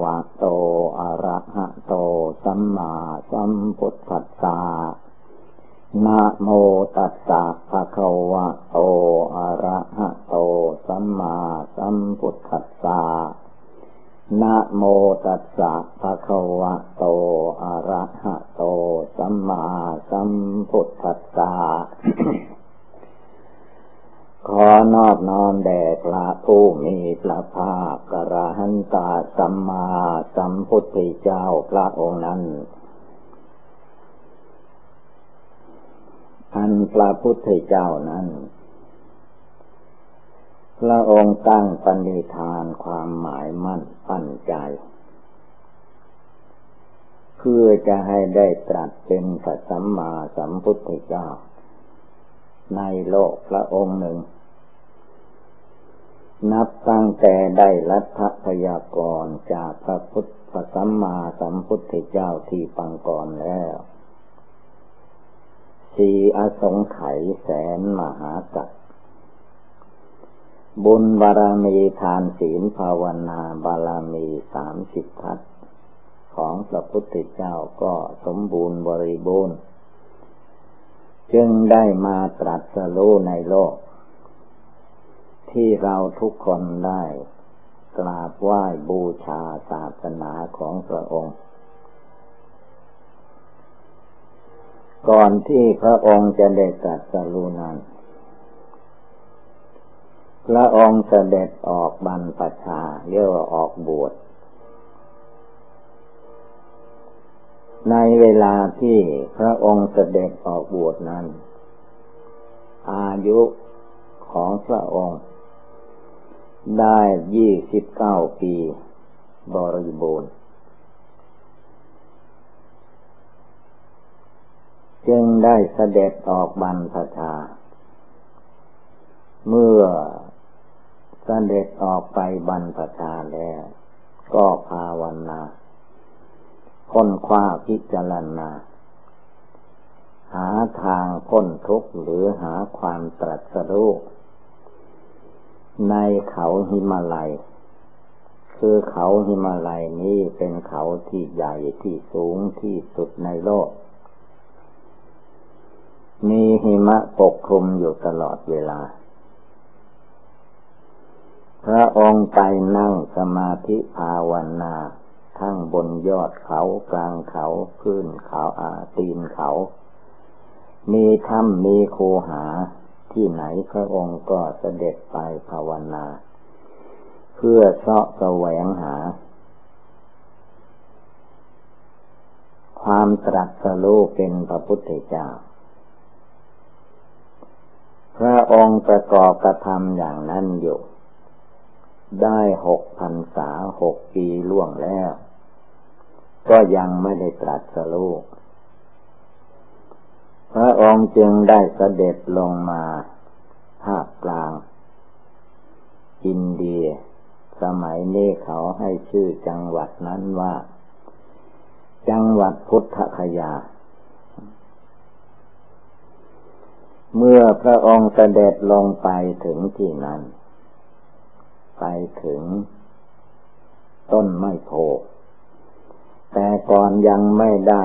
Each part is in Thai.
วะโตอะระหะโตสัมมาสัมพุทธัสสะนะโมตัสสะภะคะวะโตอะระหะโตสัมมาสัมพุทธัสสะนะโมตัสสะภะคะวะโตอะระหะโตสัมมาสัมพุทธัสสะ ขอนอบน้อมแด่พระผู้มีพระภาคกระหันตาสัมมาสัมพุทธเจ้าพระองค์นั้นอันพระพุทธเจ้านั้น พระองค์ตั้งปณิธานความหมายมั่นปั้นใจ เพื่อจะให้ได้ตรัสเป็นสัมมาสัมพุทธเจ้า ในโลกพระองค์หนึ่ง นับตั้งแต่ได้รัฐพยากรจากพระพุทธสัมมาสัมพุทธเจ้าที่ปังก่อนแล้วสีอสงไขยแสนมหากัตบุญบารมีทานศีลภาวนาบารมีสามสิบทัศของพระพุทธเจ้าก็สมบูรณ์บริบูรณ์ จึงได้มาตรัสรู้ในโลก ที่เราทุกคนได้กราบไหว้บูชาศาสนาของพระองค์ ก่อนที่พระองค์จะได้ตรัสรู้นั้น พระองค์เสด็จออกบรรพชาเรียกว่าออกบวช ในเวลาที่พระองค์เสด็จออกบวชนั้น อายุของพระองค์ ได้ยี่สิบเก้าปี บริบูรณ์ จึงได้เสด็จออกบรรพชา เมื่อเสด็จออกไปบรรพชาแล้ว ก็ภาวนาค้นคว้าพิจารณา หาทางพ้นทุกข์หรือหาความตรัสรู้ ในเขาหิมาลัย คือเขาหิมาลัยนี้เป็นเขาที่ใหญ่ที่สูงที่สุดในโลก มีหิมะปกคลุมอยู่ตลอดเวลา พระองค์ไปนั่งสมาธิภาวนาทั้งบนยอดเขากลางเขาพื้นเขาอาตีนเขา มีถ้ำมีโคหา ที่ไหนพระองค์ก็เสด็จไปภาวนา เพื่อเสาะแสวงหา ความตรัสรู้เป็นพระพุทธเจ้า พระองค์ประกอบกระทำอย่างนั้นอยู่ ได้หกพันษาหกปีล่วงแล้ว ก็ยังไม่ได้ตรัสรู้ พระองค์จึงได้เสด็จลงมาภาคกลาง อินเดีย สมัยนี้เขาให้ชื่อจังหวัดนั้นว่า จังหวัดพุทธคยา เมื่อพระองค์เสด็จลงไปถึงที่นั้น ไปถึง ต้นไม้โพแต่ก่อนยังไม่ได้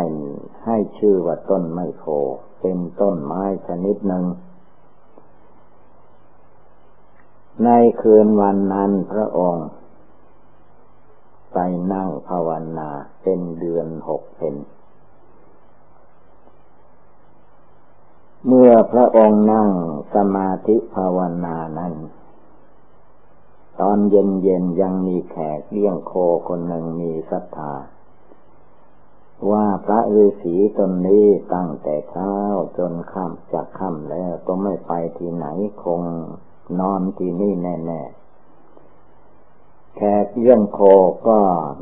ให้ชื่อว่าต้นไม้โพ เป็นต้นไม้ชนิดหนึ่ง ในคืนวันนั้นพระองค์ ไปนั่งภาวนาเป็นเดือนหกเพนเมื่อพระองค์นั่งสมาธิภาวนานั้น ตอนเย็นๆยังมีแขกเลี้ยงโคคนหนึ่งมีศรัทธา ว่าพระฤาษีตนนี้ตั้งแต่เช้าจนค่ำจากค่ำแล้วก็ไม่ไปที่ไหนคงนอนที่นี่แน่ๆแขกเยี่ยงโคก็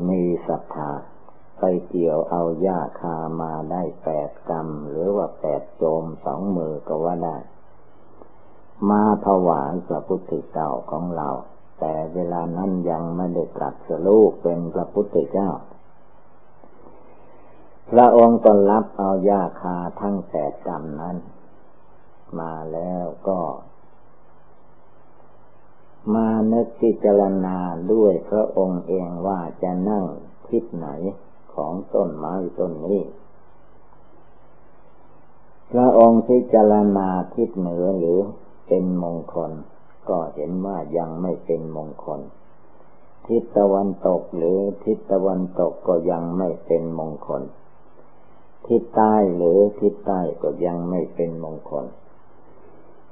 มีศรัทธาไปเกี่ยวเอาหญ้าคามาได้แปดกรรม หรือว่าแปดโจมสองมือก็ว่าได้ มาถวายพระพุทธเจ้าของเรา แต่เวลานั้นยังไม่ได้ตรัสรู้เป็นพระพุทธเจ้า พระองค์ก็รับเอายาคาทั้งแปดกรรมนั้น มาแล้วก็ มานึกพิจารณาด้วยพระองค์เองว่าจะนั่งทิศไหนของต้นไม้ต้นนี้พระองค์พิจารณาทิศเหนือหรือเป็นมงคล ก็เห็นว่ายังไม่เป็นมงคล ทิศตะวันตกหรือทิศตะวันตกก็ยังไม่เป็นมงคล ทิศใต้หรือทิศใต้ก็ยังไม่เป็นมงคล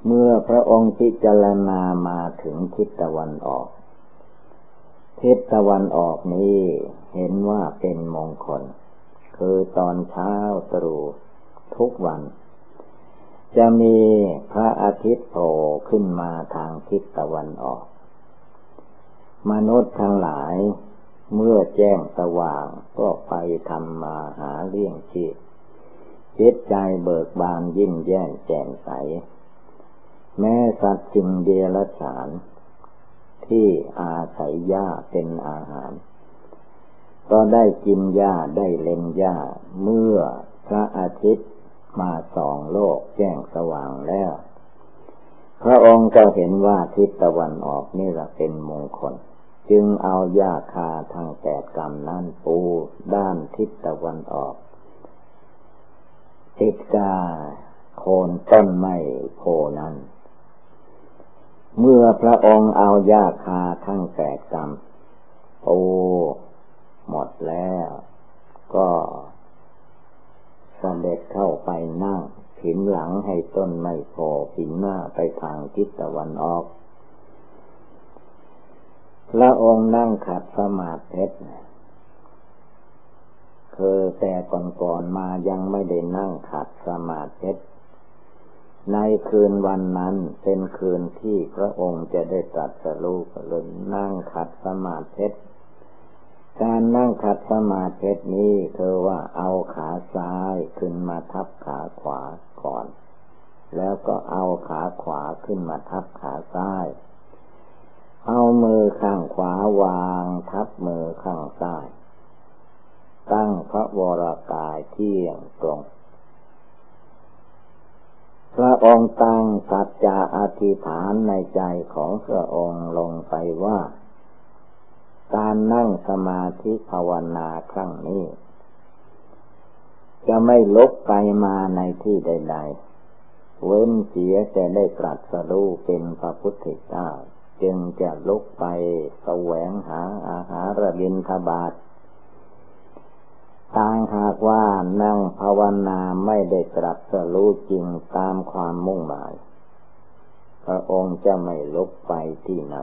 เมื่อพระองค์พิจารณามาถึงทิศตะวันออก ทิศตะวันออกนี้เห็นว่าเป็นมงคล คือตอนเช้าตรู่ทุกวัน จะมีพระอาทิตย์โผล่ขึ้นมาทางทิศตะวันออก มนุษย์ทั้งหลายเมื่อแจ้งสว่างก็ไปทำมาหาเลี้ยงชีพ จิตใจเบิกบานยิ้มแย้มแจ่มใส แม้สัตว์สิ่งเดรัจฉานที่อาศัยหญ้าเป็นอาหาร ก็ได้กินหญ้าได้เล่นหญ้าเมื่อพระอาทิตย์มาส่องโลกแจ้งสว่างแล้ว พระองค์ก็เห็นว่าทิศตะวันออกนี่แหละเป็นมงคล จึงเอาหญ้าคาทางแปดกรรมนั้นปูด้านทิศตะวันออก ติดกาโคนต้นไม้โพนั้น เมื่อพระองค์เอายาคาทั้งแปดกรรมโอ้หมดแล้ว ก็สเสด็จเข้าไปนั่งผินหลังให้ต้นไม้โพผินหน้าไปทางทิศตะวันออก พระองค์นั่งขัดสมาธิ คือแต่ก่อนๆมายังไม่ได้นั่งขัดสมาธิในคืนวันนั้นเป็นคืนที่พระองค์จะได้ตรัสรู้เลยนั่งขัดสมาธิการนั่งขัดสมาธินี้คือว่าเอาขาซ้ายขึ้นมาทับขาขวาก่อน แล้วก็เอาขาขวาขึ้นมาทับขาซ้าย เอามือข้างขวาวางทับมือข้างซ้าย ตั้งพระวรากายเที่ยงตรง พระองค์ตั้งสัจจะอธิษฐานในใจของพระองค์ลงไปว่า การนั่งสมาธิภาวนาครั้งนี้ จะไม่ลุกไปมาในที่ใด ๆ เว้นเสียจะได้ตรัสรู้เป็นพระพุทธเจ้าจึงจะลุกไปแสวงหาอาหารบินทบาท ทางหากว่านั่งภาวนาไม่ได้ตรัสรู้จริงตามความมุ่งหมาย พระองค์จะไม่ลุกไปที่ไหน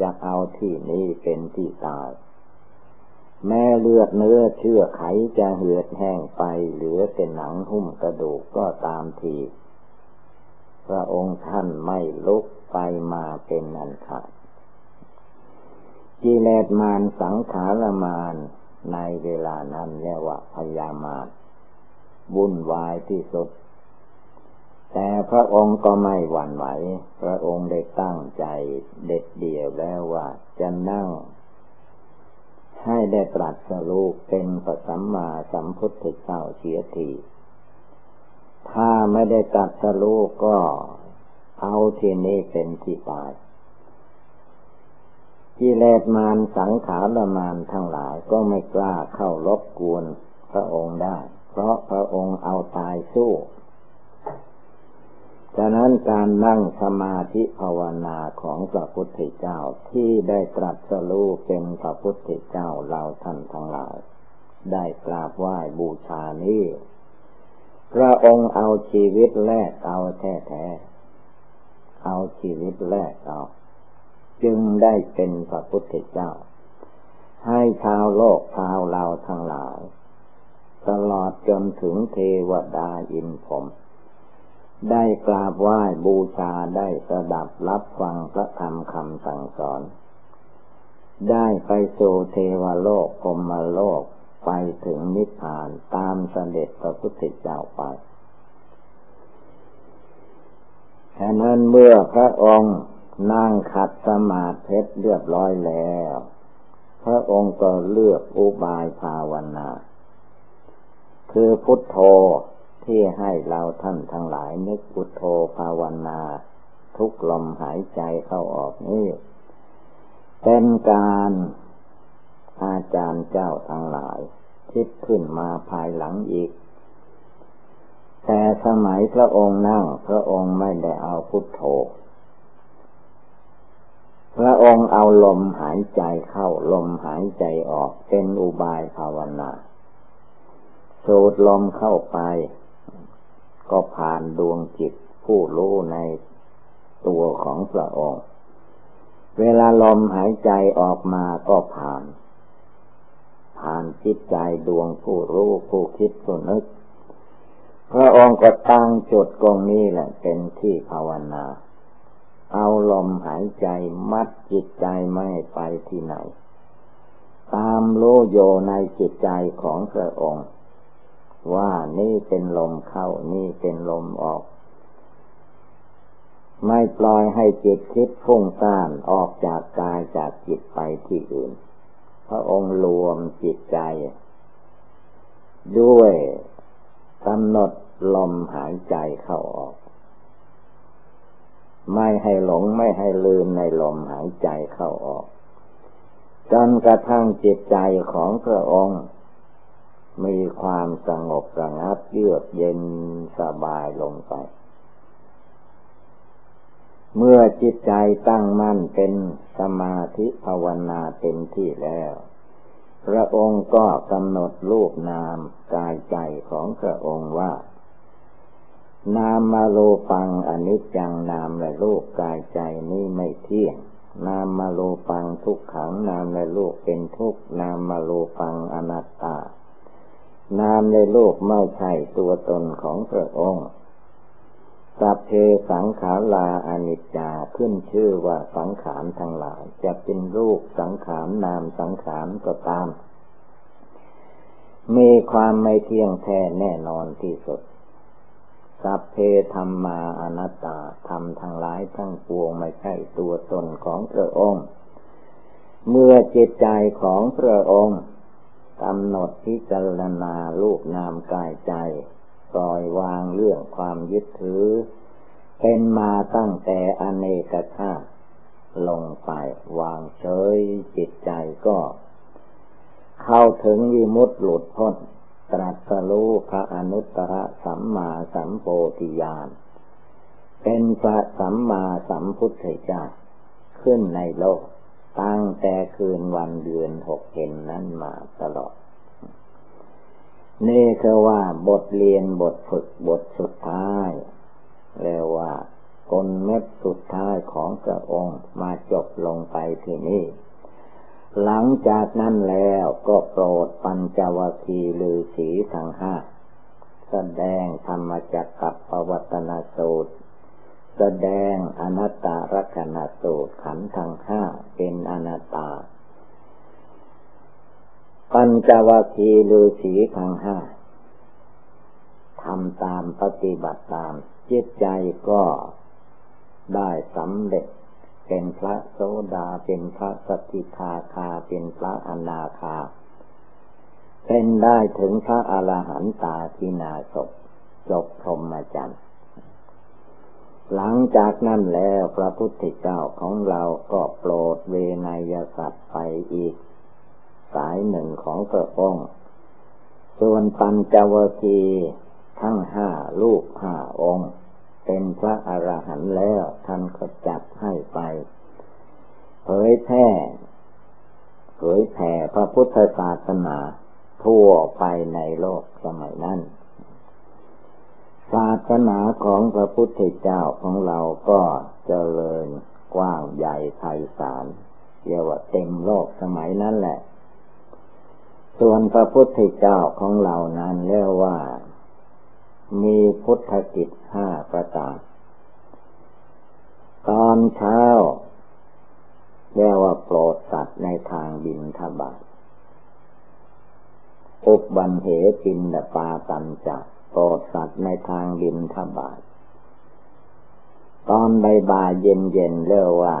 จะเอาที่นี้เป็นที่ตาย แม่เลือดเนื้อเชื่อไขจะเหือดแห้งไปเหลือแต่หนังหุ้มกระดูกก็ตามทีพระองค์ท่านไม่ลุกไปมาเป็นอันขาดกิเลสมารสังขารมาร ในเวลานั้นเรียกว่าพยามาตวุ่นวายที่สุด แต่พระองค์ก็ไม่หวั่นไหว พระองค์ได้ตั้งใจเด็ดเดี่ยวแล้วว่าจะนั่ง ให้ได้ตรัสรู้เป็นปสัมมาสัมพุทธเจ้าเสียทีถ้าไม่ได้ตรัสรู้ก็เอาที่นี้เป็นที่ตาย กิเลสมารสังขารมารทั้งหลายก็ไม่กล้าเข้ารบกวนพระองค์ได้ เพราะพระองค์เอาตายสู้ฉะนั้นการนั่งสมาธิภาวนาของพระพุทธเจ้าที่ได้ตรัสรู้เป็นพระพุทธเจ้าเราท่านทั้งหลาย ได้กราบไหว้บูชานี้พระองค์เอาชีวิตแลกเอาแท้ๆเอาชีวิตแลกเอา จึงได้เป็นพระพุทธเจ้า ให้ชาวโลกชาวเราทั้งหลาย ตลอดจนถึงเทวดาอินผม ได้กราบไหว้บูชาได้สดับรับฟังพระธรรมคำสั่งสอน ได้ไปสู่เทวโลกพรมโลกไปถึงนิพพานตามเสด็จพระพุทธเจ้าไปฉะนั้นเมื่อพระองค์ นั่งขัดสมาธิเรียบร้อยแล้ว พระองค์ก็เลือกอุบายภาวนา คือพุทโธที่ให้เราท่านทั้งหลายนึกพุทโธภาวนา ทุกลมหายใจเข้าออกนี่เป็นการอาจารย์เจ้าทั้งหลาย คิดขึ้นมาภายหลังอีก แต่สมัยพระองค์นั่งพระองค์ไม่ได้เอาพุทโธ พระองค์เอาลมหายใจเข้าลมหายใจออกเป็นอุบายภาวนาสูดลมเข้าไป ก็ผ่านดวงจิตผู้รู้ในตัวของพระองค์ เวลาลมหายใจออกมาก็ผ่าน ผ่านจิตใจดวงผู้รู้ผู้คิดผู้นึก พระองค์ก็ตั้งจุดตรงนี้แหละเป็นที่ภาวนา เอาลมหายใจมัดจิตใจไม่ไปที่ไหน ตามโลโยในจิตใจของพระองค์ ว่านี่เป็นลมเข้านี่เป็นลมออก ไม่ปล่อยให้จิตคิดฟุ้งซ่านออกจากกายจากจิตไปที่อื่น พระองค์รวมจิตใจ ด้วยกำหนดลมหายใจเข้าออก ไม่ให้หลงไม่ให้ลืมในลมหายใจเข้าออก จนกระทั่งจิตใจของพระองค์ มีความสงบระงับเยือกเย็นสบายลงไป เมื่อจิตใจตั้งมั่นเป็นสมาธิภาวนาเต็มที่แล้ว พระองค์ก็กำหนดรูปนามกายใจของพระองค์ว่า นามมาโลปังอนิจจังนามและโลกกายใจนี้ไม่เที่ยง นามมาโลปังทุกขังนามและโลกเป็นทุกนามมาโลปังอนัตตา นามในโลกไม่ใช่ตัวตนของพระองค์สัพเพสังขาราอนิจจาขึ้นชื่อว่าสังขารทั้งหลาย จะเป็นรูปสังขารนามสังขารก็ตาม มีความไม่เที่ยงแท้แน่นอนที่สุด สัพเพธรรมาอนัตตาธรรมทั้งหลายทั้งปวงไม่ใช่ตัวตนของพระองค์ เมื่อจิตใจของพระองค์กำหนดพิจารณาลูกนามกายใจปล่อยวางเรื่องความยึดถือ เป็นมาตั้งแต่อเนกชาติลงไปวางเฉยจิตใจก็ เข้าถึงวิมุตติหลุดพ้น ตรัสรู้พระอนุตตรสัมมาสัมโพธิญาณ เป็นพระสัมมาสัมพุทธเจ้าขึ้นในโลก ตั้งแต่คืนวันเดือนหกเห็นนั้นมาตลอด นี่คือว่าบทเรียนบทฝึกบทสุดท้ายเรียกว่ากลเม็ดสุดท้ายของพระองค์มาจบลงไปที่นี่ หลังจากนั้นแล้วก็โปรดปัญจวัคีลือสีทั้งห้าแสดงธรรมจักกับปวัตนาสูตร แสดงอนัตตารักนาสูตรขันทั้งห้าเป็นอนัตตา ปัญจวคีลือสีทั้งห้าทำตามปฏิบัติตามจิตใจก็ได้สำเร็จ เป็นพระโสดาเป็นพระสกิทาคาเป็นพระอนาคา เป็นได้ถึงพระอรหันตาทินาศจบพรหมจรรย์หลังจากนั้นแล้วพระพุทธเจ้าของเราก็โปรดเวนยสัตว์ไปอีก สายหนึ่งของพระองค์ส่วนปัญจวคีทั้งห้าลูกห้าองค์ เป็นพระอรหันต์แล้ว ท่านก็จัดให้ไป เผยแพร่เผยแผ่พระพุทธศาสนาทั่วไปในโลกสมัยนั้น ศาสนาของพระพุทธเจ้าของเราก็เจริญกว้างใหญ่ไพศาลเรียกว่าเต็มโลกสมัยนั้นแหละ ส่วนพระพุทธเจ้าของเรานั้นเรียกว่า มีพุทธกิจห้าประการ ตอนเช้าเรียกว่าโปรดสัตว์ในทางบินทบาทอุบบันเหปินดปาตันจักโปรดสัตว์ในทางบินทบาทตอนใบบ่ายเย็นเย็นเรียกว่า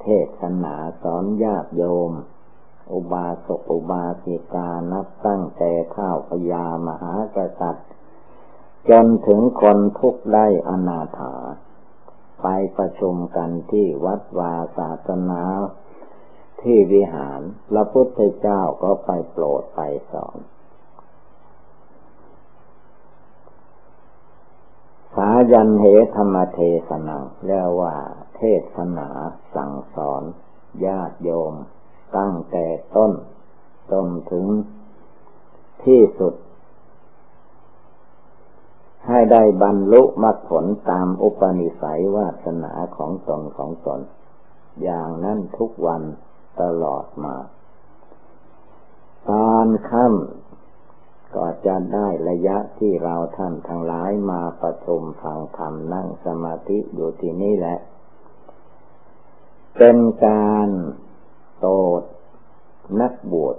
เทศนาสอนญาติโยม อุบาสกอุบาสิกานับตั้งแต่ข้าวพยามหากษัตริย์ จนถึงคนทุกได้อนาถา ไปประชุมกันที่วัดวาศาสนาที่วิหาร พระพุทธเจ้าก็ไปโปรดไปสอน สายันเหธรรมเทศนาเรียกว่าเทศนาสั่งสอน ญาติโยม ตั้งแต่ต้นจนถึงที่สุด ให้ได้บรรลุมรรคผลตามอุปนิสัยวาสนาของตนของตน อย่างนั้นทุกวันตลอดมา ตอนค่ำก็จะได้ระยะที่เราท่านทั้งหลายมาประชุมฟังธรรมนั่งสมาธิอยู่ที่นี่แหละ เป็นการโตดนักบวช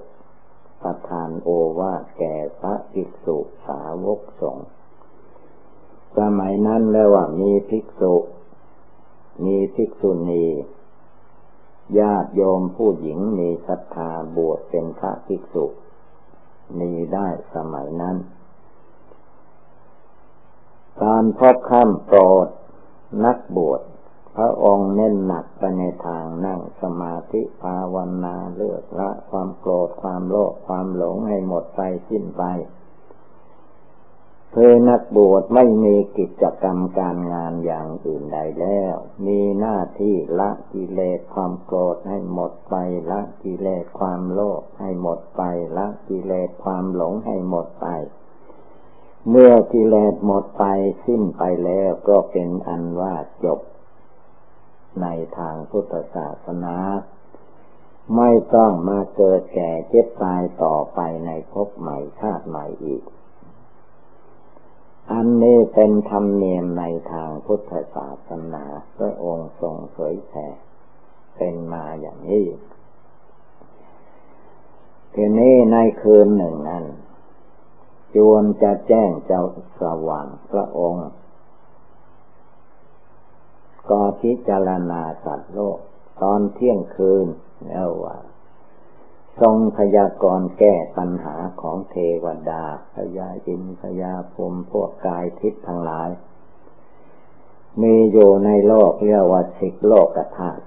ประทานโอวาแก่พระภิกษุสาวกสงฆ์ สมัยนั้นแล้วว่ามีภิกษุ มีภิกษุณีญาติโยมผู้หญิงมีศรัทธาบวชเป็นพระภิกษุ มีได้สมัยนั้นการพบข้ามโปรด นักบวชพระองค์เน้นหนักไปในทางนั่งสมาธิภาวนาเลือกละความโกรธความโลภความหลงให้หมดไปสิ้นไป คือนักบวชไม่มีกิจกรรมการงานอย่างอื่นใดแล้ว มีหน้าที่ละกิเลสความโกรธให้หมดไป ละกิเลสความโลภให้หมดไป ละกิเลสความหลงให้หมดไป เมื่อกิเลสหมดไปสิ้นไปแล้วก็เป็นอันว่าจบ ในทางพุทธศาสนาไม่ต้องมาเกิดแก่เจ็บตายต่อไปในภพใหม่ชาติใหม่อีก อันนี้เป็นธรรมเนียมในทางพุทธศาสนาพระองค์ทรงเผยแผ่เป็นมาอย่างนี้ทีนี้ในคืนหนึ่งนั้นจวนจะแจ้งเจ้าสว่างพระองค์ก็พิจารณาสัตว์โลก ตอนเที่ยงคืนแล้วว่า ทรงพยากรณ์แก้ปัญหาของเทวดาพยาอินพยาพรมพวกกายทิพย์ทั้งหลาย มีอยู่ในโลกเรียกว่าสิกโลกธาตุ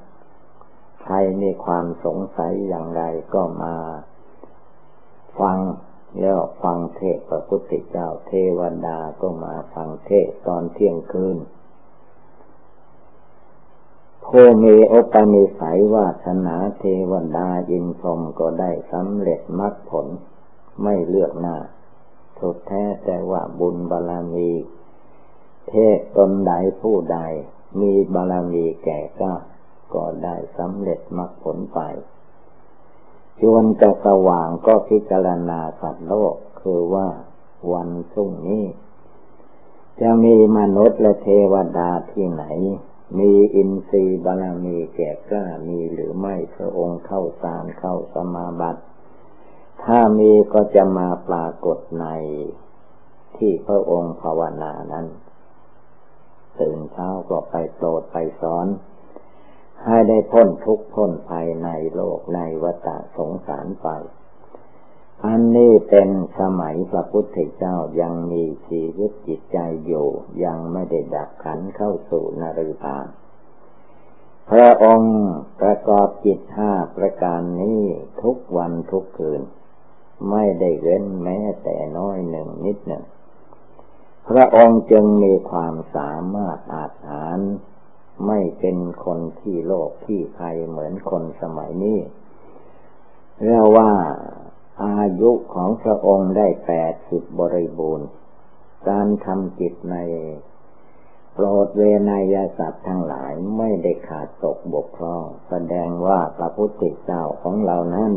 ใครมีความสงสัยอย่างไรก็มา ฟังแล้วฟังเทศพระพุทธเจ้าเทวดาก็มาฟังเทศตอนเที่ยงคืน ผู้มีอุปนิสัยวาสนาเทวดาอินทรมก็ได้สำเร็จมรรคผล ไม่เลือกหน้า สุดแท้แต่ว่าบุญบารมีเทศตนใดผู้ใด มีบารมีแก่ก็ก็ได้สำเร็จมรรคผลไปจวนจะสว่างก็พิจารณาสัตว์โลกคือว่าวันพรุ่งนี้ จะมีมนุษย์และเทวดาที่ไหน มีอินทรีย์บารมีแก่กล้ามีหรือไม่พระองค์เข้าสารเข้าสมาบัติ ถ้ามีก็จะมาปรากฏในที่พระองค์ภาวนานั้นตื่นเช้าก็ไปโปรดไปสอน ให้ได้พ้นทุกข์พ้นภัยในโลกในวัฏสงสารไป อันนี้เป็นสมัยพระพุทธเจ้ายังมีชีวิตจิตใจอยู่ ยังไม่ได้ดับขันเข้าสู่นริพานพระองค์ประกอบจิตห้าประการนี้ทุกวันทุกคืน ไม่ได้เว้นแม้แต่น้อยหนึ่งนิดหนึ่ง พระองค์จึงมีความสามารถอาจหารไม่เป็นคนที่โลกที่ใครเหมือนคนสมัยนี้เรียกว่า อายุของพระองค์ได้แปดสิบบริบูรณ์ การทำจิตในโปรดเวนยสัตว์ทั้งหลายไม่ได้ขาดตกบกพร่อง แสดงว่าพระพุทธเจ้าของเรานั้น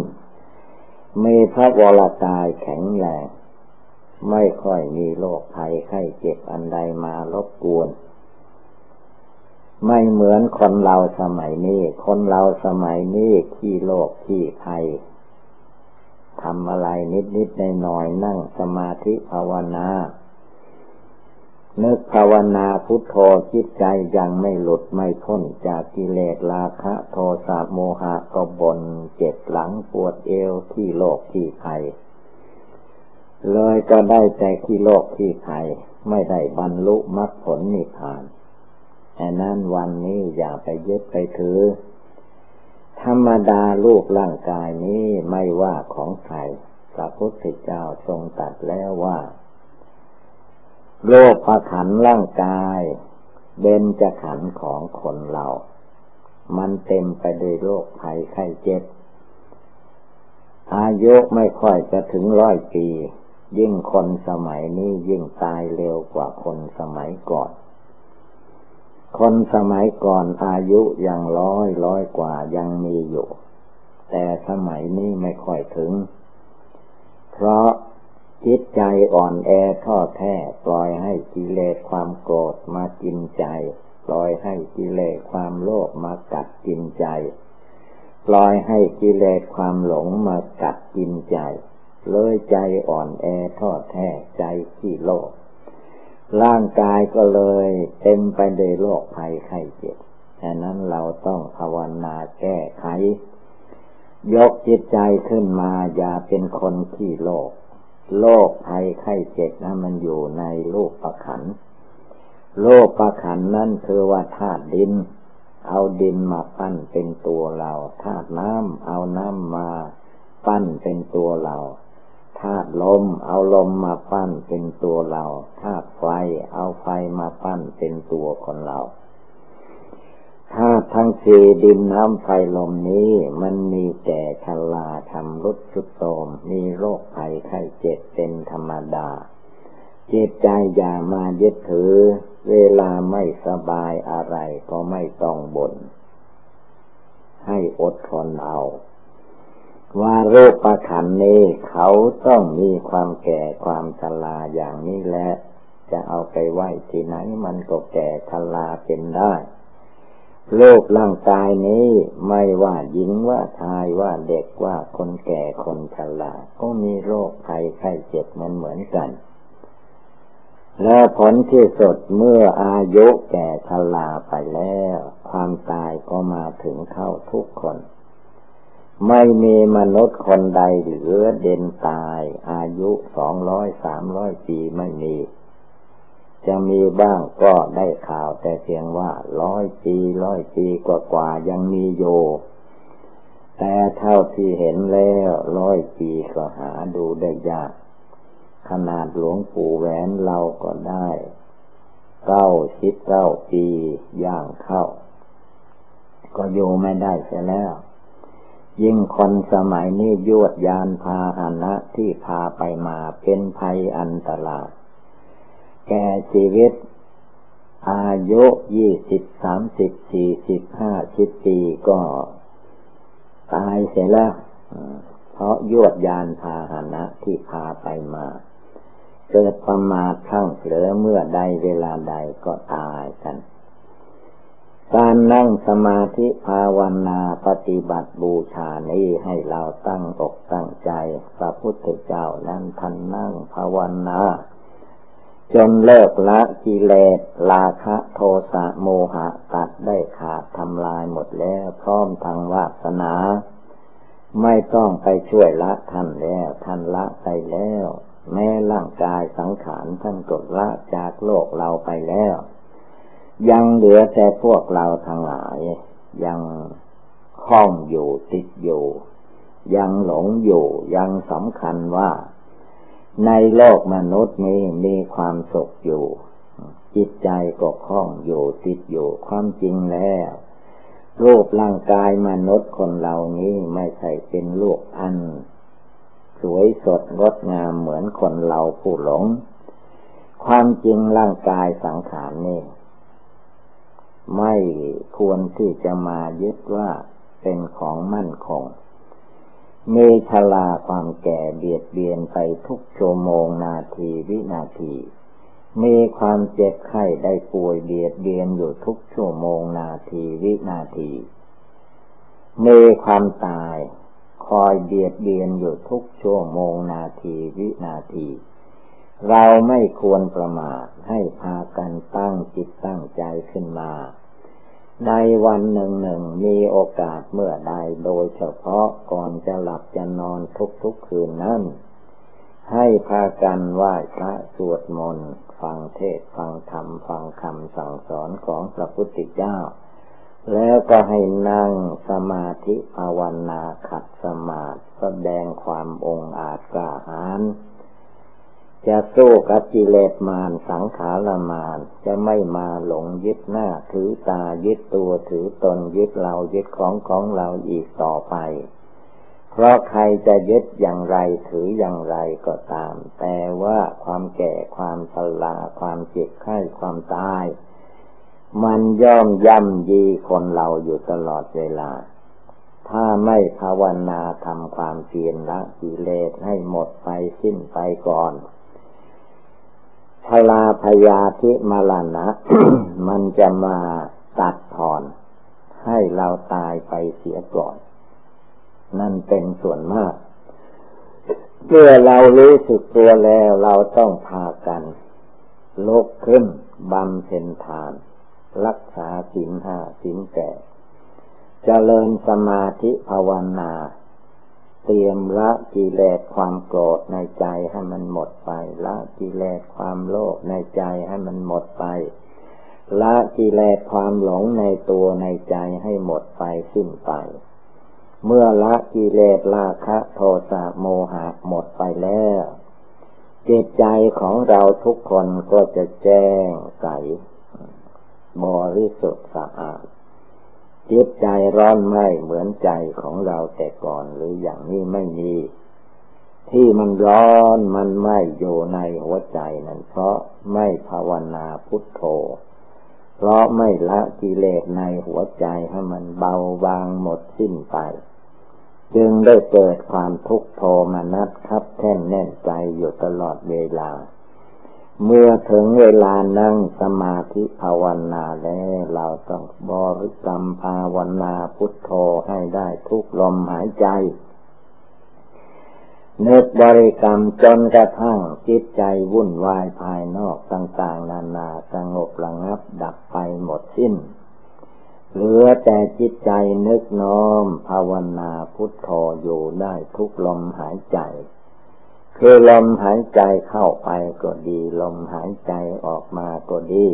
มีพระวรกายแข็งแรงไม่ค่อยมีโรคภัยไข้เจ็บอันใดมารบกวน ไม่เหมือนคนเราสมัยนี้ คนเราสมัยนี้ที่โรคที่ภัย ทำอะไรนิดนิดในหน่อยนั่งสมาธิภาวนานึกภาวนาพุทโธจิตใจยังไม่หลุดไม่พ้นจากกิเลสราคะโทสะโมหะก็บนเจ็บหลังปวดเอวที่โลกที่ไข่เลยก็ได้แต่ที่โลกที่ไข่ไม่ได้บรรลุมรรคผลนิพพานแต่นั้นวันนี้อย่าไปยึดไปถือ ธรรมดาลูกร่างกายนี้ไม่ว่าของใครพระพุทธเจ้าทรงตัดแล้วว่า โลกประขันร่างกายเบนจะขันของคนเรา มันเต็มไปด้วยโรคภัยไข้เจ็บ อายุไม่ค่อยจะถึงร้อยปี ยิ่งคนสมัยนี้ยิ่งตายเร็วกว่าคนสมัยก่อน คนสมัยก่อนอายุยังร้อยร้อยกว่ายังมีอยู่ แต่สมัยนี้ไม่ค่อยถึง เพราะจิตใจอ่อนแอท้อแท้ปล่อยให้กิเลสความโกรธมากินใจ ปล่อยให้กิเลสความโลภมากัดกินใจ ปล่อยให้กิเลสความหลงมากัดกินใจ เลยใจอ่อนแอท้อแท้ใจที่โลภ ร่างกายก็เลยเต็มไปด้วยโรคภัยไข้เจ็บฉะนั้นเราต้องภาวนาแก้ไข ยกจิตใจขึ้นมาอย่าเป็นคนขี้โลภโรคภัยไข้เจ็บนะมันอยู่ในโลกประขัน โลกประขันนั่นคือว่าธาตุดิน เอาดินมาปั้นเป็นตัวเรา ธาตุน้ำเอาน้ำมา ปั้นเป็นตัวเรา ธาตุลมเอาลมมาปั้นเป็นตัวเราธาตุไฟเอาไฟมาปั้นเป็นตัวคนเราธาตุทั้งสี่ดินน้ำไฟลมนี้มันมีแต่ชลาทำรุดสุดโทมมีโรคภัยไข้เจ็บเป็นธรรมดา จิตใจอย่ามายึดถือ เวลาไม่สบายอะไรก็ไม่ต้องบน่นให้อดทนเอา ว่าโรคประขันนี้เขาต้องมีความแก่ความชราอย่างนี้แหละจะเอาไปไว้ที่ไหนมันก็แก่ชราเป็นได้โลกร่างกายนี้ไม่ว่าหญิงว่าชายว่าเด็กว่าคนแก่คนชราก็มีโรคภัยไข้เจ็บมือนเหมือนกัน และผลที่สุดเมื่ออายุแก่ชราไปแล้ว ความตายก็มาถึงเข้าทุกคน ไม่มีมนุษย์คนใดเหลือเด่นตาย อายุสองร้อยสามร้อยปีไม่มี จะมีบ้างก็ได้ข่าวแต่เพียงว่าร้อยปีร้อยปีกว่ากว่ายังมีโย แต่เท่าที่เห็นแล้วร้อยปีก็หาดูได้ยาก ขนาดหลวงปู่แหวนเราก็ได้เก้าสิบเก้าปีย่างเข้า ก็อยู่ไม่ได้เสียแล้ว ยิ่งคนสมัยนี้ยวดยานพาหนะที่พาไปมาเป็นภัยอันตรายแก่ชีวิต อายุยี่สิบสามสิบสี่สิบห้าสิบปีก็ ตายเสียแล้ว เพราะยวดยานพาหนะที่พาไปมา เกิดประมาททั้งเผลอเมื่อใดเวลาใดก็ตายกัน การนั่งสมาธิภาวนาปฏิบัติบูชานี้ให้เราตั้งอกตั้งใจพระพุทธเจ้านั้นท่านนั่งภาวนา จนเลิกละกิเลสราคะโทสะโมหะตัดได้ขาดทำลายหมดแล้วพร้อมทางวาสนา ไม่ต้องไปช่วยละท่านแล้วท่านละไปแล้ว แม้ร่างกายสังขารท่านกดละจากโลกเราไปแล้ว ยังเหลือแต่พวกเราทั้งหลาย ยังคล้องอยู่ติดอยู่ ยังหลงอยู่ ยังสำคัญว่า ในโลกมนุษย์นี้มีความสุขอยู่ จิตใจก็คล้องอยู่ติดอยู่ความจริงแล้ว รูปร่างกายมนุษย์คนเหล่านี้ไม่ใช่เป็นลูกอัน สวยสดงดงามเหมือนคนเราผู้หลง ความจริงร่างกายสังขารนี่ ไม่ควรที่จะมายึดว่าเป็นของมั่นคง มีชลาความแก่เบียดเบียนไปทุกชั่วโมงนาทีวินาที มีความเจ็บไข้ได้ป่วยเบียดเบียนอยู่ทุกชั่วโมงนาทีวินาที มีความตายคอยเบียดเบียนอยู่ทุกชั่วโมงนาทีวินาที เราไม่ควรประมาทให้พากันตั้งจิตตั้งใจขึ้นมา ในวันหนึ่งหนึ่งมีโอกาสเมื่อใดโดยเฉพาะก่อนจะหลับจะนอนทุกๆคืนนั้น ให้พากันไหว้พระสวดมนต์ฟังเทศฟังธรรมฟังคำสั่งสอนของพระพุทธเจ้า แล้วก็ให้นั่งสมาธิภาวนาขัดสมาธิแสดงความองอาจกล้าหาญ จะสู้กับกิเลสมารสังขารมารจะไม่มาหลงยึดหน้าถือตายึดตัวถือตนยึดเรายึดของของเราอีกต่อไป เพราะใครจะยึดอย่างไรถืออย่างไรก็ตาม แต่ว่าความแก่ความชราความเจ็บไข้ความตาย มันย่อมย่ำยีคนเราอยู่ตลอดเวลาถ้าไม่ภาวนาทำความเพียรละกิเลสให้หมดไปสิ้นไปก่อน พลาพยาธิมาลานะ มันจะมาตัดถอน ให้เราตายไปเสียก่อน นั่นเป็นส่วนมาก เมื่อเรารู้สึกตัวแล้วเราต้องพากันลุกขึ้นบำเพ็ญทาน รักษาสินห้าสินแก่จเจริญสมาธิภาวนา เตรียมละกิเลสความโกรธในใจให้มันหมดไป ละกิเลสความโลภในใจให้มันหมดไป ละกิเลสความหลงในตัวในใจให้หมดไปสิ้นไป เมื่อละกิเลสราคะโทสะโมหะหมดไปแล้วจิตใจของเราทุกคนก็จะแจ้งใสบริสุทธิ์สะอาด จิตใจร้อนไหมเหมือนใจของเราแต่ก่อนหรืออย่างนี้ไม่มี ที่มันร้อนมันไหมอยู่ในหัวใจนั่นเพราะไม่ภาวนาพุทโธ เพราะไม่ละกิเลสในหัวใจให้มันเบาบางหมดสิ้นไป จึงได้เกิดความทุกข์โทมนัสครับแท่นแน่นใจอยู่ตลอดเวลา เมื่อถึงเวลานั่งสมาธิภาวนาแล้ว เราต้องบริกรรมภาวนาพุทโธให้ได้ทุกลมหายใจนึกบริกรรมจนกระทั่งจิตใจวุ่นวายภายนอกต่างๆ นานาสงบระงับดับไปหมดสิ้น เหลือแต่จิตใจนึกน้อมภาวนาพุทโธอยู่ได้ทุกลมหายใจ คือลมหายใจเข้าไปก็ดี ลมหายใจออกมาก็ดี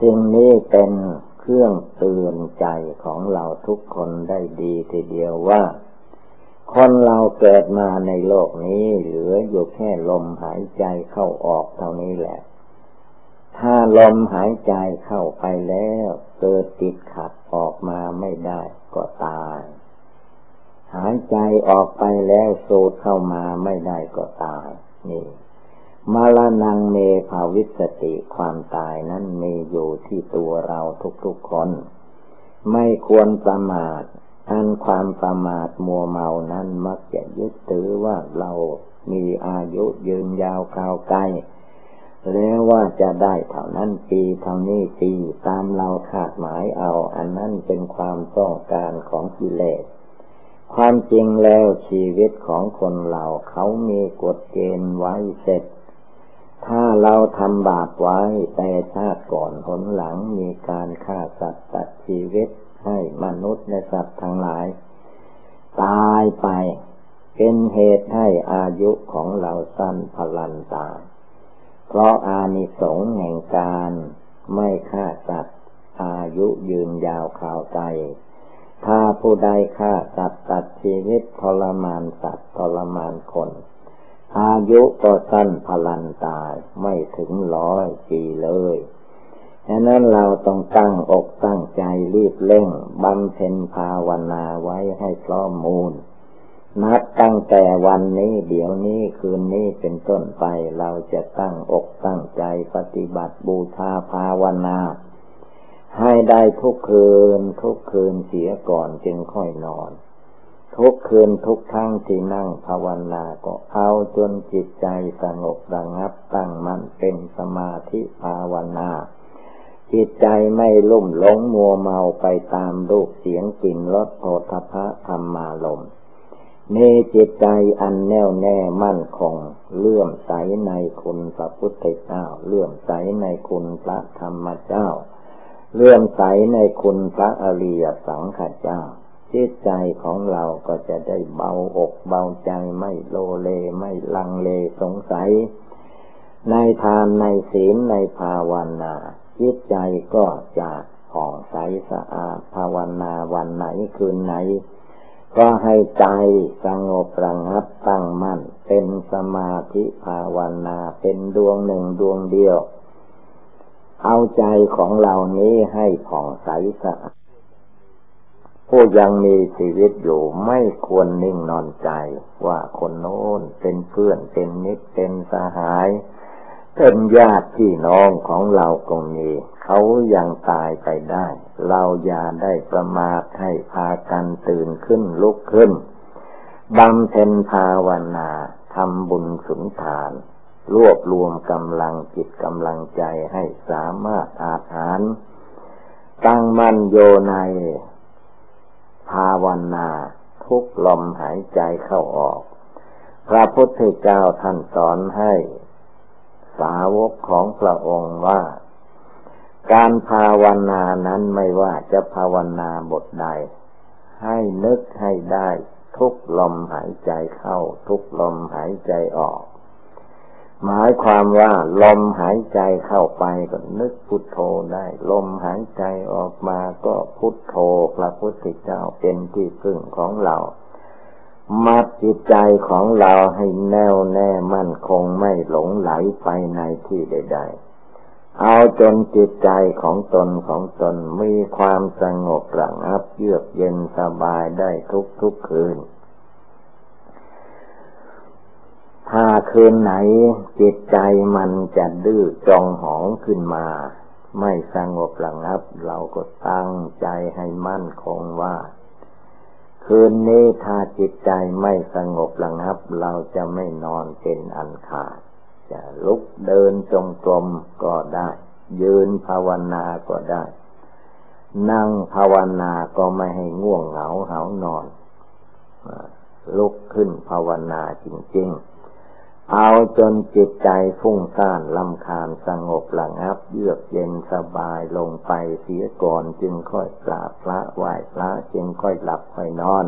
สิ่งนี้เป็นเครื่องเตือนใจของเราทุกคนได้ดีทีเดียวว่า คนเราเกิดมาในโลกนี้เหลืออยู่แค่ลมหายใจเข้าออกเท่านี้แหละ ถ้าลมหายใจเข้าไปแล้ว เกิดติดขัดออกมาไม่ได้ก็ตาย หายใจออกไปแล้วสูดเข้ามาไม่ได้ก็ตายนี่มาลานังเมภาวิสติความตายนั้นมีอยู่ที่ตัวเราทุกๆคน ไม่ควรประมาทอันความประมาทมัวเมานั้นมักจะยึดถือว่าเรามีอายุยืนยาวคราวไกลแล้วว่าจะได้เท่านั้นปีเท่านี้ปีตามเราคาดหมายเอา อันนั้นเป็นความต้องการของกิเลส ความจริงแล้วชีวิตของคนเราเขามีกฎเกณฑ์ไว้เสร็จ ถ้าเราทำบาปไว้แต่ชาติก่อนหนหลังมีการฆ่าสัตว์ตัดชีวิตให้มนุษย์และสัตว์ทั้งหลาย ตายไป เป็นเหตุให้อายุของเราสั้นพลันตายเพราะอานิสงส์แห่งการไม่ฆ่าสัตว์อายุยืนยาวข่าวไกล ถ้าผู้ใดฆ่าสัตว์ตัดชีวิตทรมานสัตว์ทรมานคน อายุก็สั้นพลันตายไม่ถึงร้อยปีเลยฉะนั้นเราต้องตั้งอกตั้งใจรีบเร่งบำเพ็ญภาวนาไว้ให้พร้อมมูล นับตั้งแต่วันนี้เดี๋ยวนี้คืนนี้เป็นต้นไปเราจะตั้งอกตั้งใจปฏิบัติบูชาภาวนา ให้ได้ทุกคืน ทุกคืนเสียก่อนจึงค่อยนอน ทุกคืนทุกครั้งที่นั่งภาวนาก็เอาจนจิตใจสงบระงับตั้งมันเป็นสมาธิภาวนาจิตใจไม่ลุ่มหลงมัวเมาไปตามรูปเสียงกลิ่นรสโผฏฐะธรรมาลมมีจิตใจอันแน่วแน่มั่นคงเลื่อมใสในคุณพระพุทธเจ้าเลื่อมใสในคุณพระธรรมเจ้า เลื่อมใสในคุณพระอริยสังฆเจ้า จิตใจของเราก็จะได้เบาอกเบาใจไม่โลเลไม่ลังเลสงสัย ในทานในศีลในภาวนา จิตใจก็จะผ่องใสสะอาดภาวนาวันไหนคืนไหน ก็ให้ใจสงบระงับตั้งมั่น เป็นสมาธิภาวนาเป็นดวงหนึ่งดวงเดียว เอาใจของเรานี้ให้ผ่องใสสะอาดผู้ยังมีชีวิตอยู่ไม่ควรนิ่งนอนใจ ว่าคนโน้นเป็นเพื่อนเป็นมิตรเป็นสหาย เป็นญาติพี่น้องของเราก็มีเขายังตายไปได้ เราอย่าได้ประมาทให้พากันตื่นขึ้นลุกขึ้นบำเพ็ญภาวนาทำบุญสุนทาน รวบรวมกำลังจิตกำลังใจให้สามารถอาหาร ตั้งมั่นโยใน ภาวนาทุกลมหายใจเข้าออก พระพุทธเจ้าท่านสอนให้ สาวกของพระองค์ว่า การภาวนานั้นไม่ว่าจะภาวนาบทใด ให้นึกให้ได้ทุกลมหายใจเข้า ทุกลมหายใจออก หมายความว่า ลมหายใจเข้าไปก็นึกพุทโธได้ ลมหายใจออกมาก็พุทโธพระพุทธเจ้าเป็นที่พึ่งของเรา มัดจิตใจของเราให้แน่วแน่มั่นคงไม่หลงไหลไปในที่ใด ๆ เอาจนจิตใจของตนของตนมีความสงบระงับเยือกเย็นสบายได้ทุกทุกคืน ถ้าคืนไหนจิตใจมันจะดื้อจองหองขึ้นมา ไม่สงบระงับ เราก็ตั้งใจให้มั่นคงว่า คืนนี้ถ้าจิตใจไม่สงบระงับ เราจะไม่นอนเป็นอันขาด จะลุกเดินจงกรมก็ได้ ยืนภาวนาก็ได้ นั่งภาวนาก็ไม่ให้ง่วงเหงาเหานอนลุกขึ้นภาวนาจริง ๆ เอาจนจิตใจฟุ้งซ่านลำคาญสงบระงับ เยือกเย็นสบายลงไปเสียก่อนจึงค่อยกราบพระไหว้พระจึงค่อยหลับค่อยนอน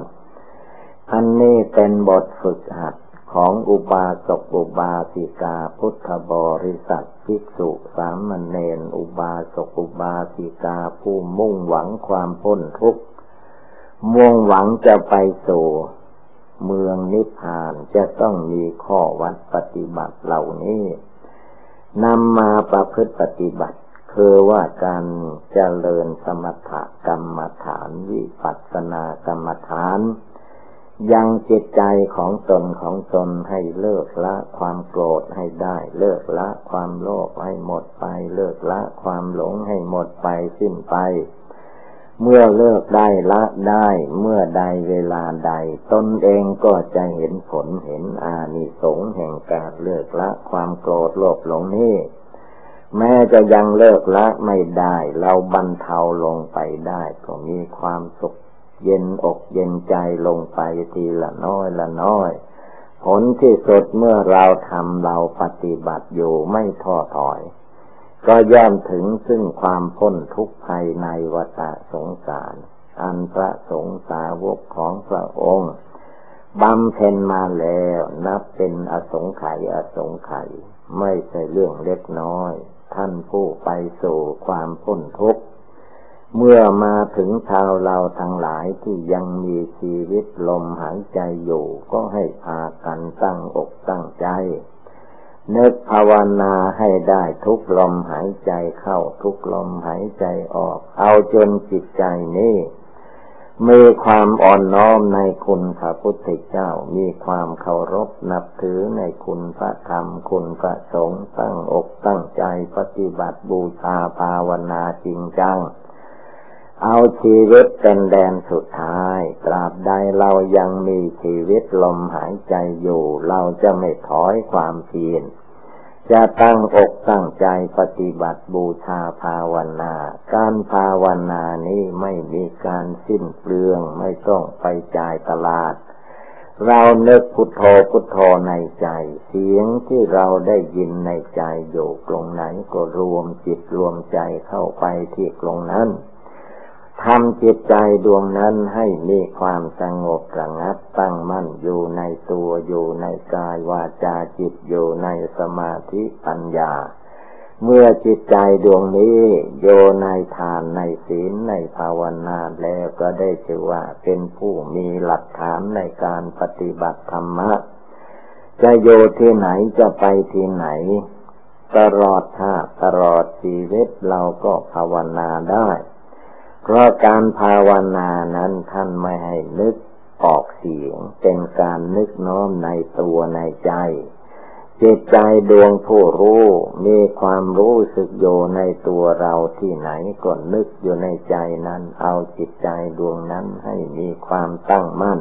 อันนี้เป็นบทฝึกหัดของอุบาสกอุบาสิกาพุทธบริษัทภิกษุสามเณรอุบาสกอุบาสิกาผู้มุ่งหวังความพ้นทุกข์มุ่งหวังจะไปสู่ เมืองนิพพานจะต้องมีข้อวัดปฏิบัติเหล่านี้นำมาประพฤติปฏิบัติ คือว่าการเจริญสมถกรรมฐานวิปัสสนากรรมฐาน ยังจิตใจของตนของตนให้เลิกละความโกรธให้ได้ เลิกละความโลภให้หมดไป เลิกละความหลงให้หมดไปสิ้นไป เมื่อเลิกได้ละได้เมื่อใดเวลาใด ตนเองก็จะเห็นผลเห็นอานิสงส์แห่งการเลิกละความโกรธโลภหลงนี้แม้จะยังเลิกละไม่ได้ เราบรรเทาลงไปได้ก็มีความสุขเย็นอกเย็นใจลงไปทีละน้อยละน้อย ผลที่สุดเมื่อเราทำเราปฏิบัติอยู่ไม่ท้อถอย ก็ย่อมถึงซึ่งความพ้นทุกข์ภายในวัฏสงสาร อันพระสงฆ์สาวกของพระองค์บำเพ็ญมาแล้ว นับเป็นอสงไขยอสงไขยไม่ใช่เรื่องเล็กน้อย ท่านผู้ไปสู่ความพ้นทุกข์ เมื่อมาถึงชาวเราทั้งหลายที่ยังมีชีวิตลมหายใจอยู่ ก็ให้พากันตั้งอกตั้งใจ นึกภาวนาให้ได้ทุกลมหายใจเข้าทุกลมหายใจออก เอาจนจิตใจนี้มีความอ่อนน้อมในคุณพระพุทธเจ้า มีความเคารพนับถือในคุณพระธรรม คุณพระสงฆ์ตั้งอกตั้งใจปฏิบัติบูชาภาวนาจริงจัง เอาชีวิตเป็นแดนสุดท้าย ตราบใดเรายังมีชีวิตลมหายใจอยู่ เราจะไม่ถอยความเพียร จะตั้งอกตั้งใจปฏิบัติบูชาภาวนา การภาวนานี้ไม่มีการสิ้นเปลืองไม่ต้องไปจ่ายตลาด เราเนึกพุทโธพุทโธในใจ เสียงที่เราได้ยินในใจอยู่ตรงไหนก็รวมจิตรวมใจเข้าไปที่ตรงนั้น ทำจิตใจดวงนั้นให้มีความสงบระงับตั้งมั่นอยู่ในตัวอยู่ในกายวาจาจิตอยู่ในสมาธิปัญญา เมื่อจิตใจดวงนี้โยในทานในศีลในภาวนาแล้วก็ได้ชื่อว่าเป็นผู้มีหลักฐานในการปฏิบัติธรรมะ จะโยที่ไหนจะไปที่ไหน ตลอดชาติตลอดชีวิตเราก็ภาวนาได้ เพราะการภาวนานั้นท่านไม่ให้นึกออกเสียง เป็นการนึกน้อมในตัวในใจ จิตใจดวงผู้รู้ มีความรู้สึกโยในตัวเราที่ไหนก็นึกอยู่ในใจนั้น เอาจิตใจดวงนั้นให้มีความตั้งมั่น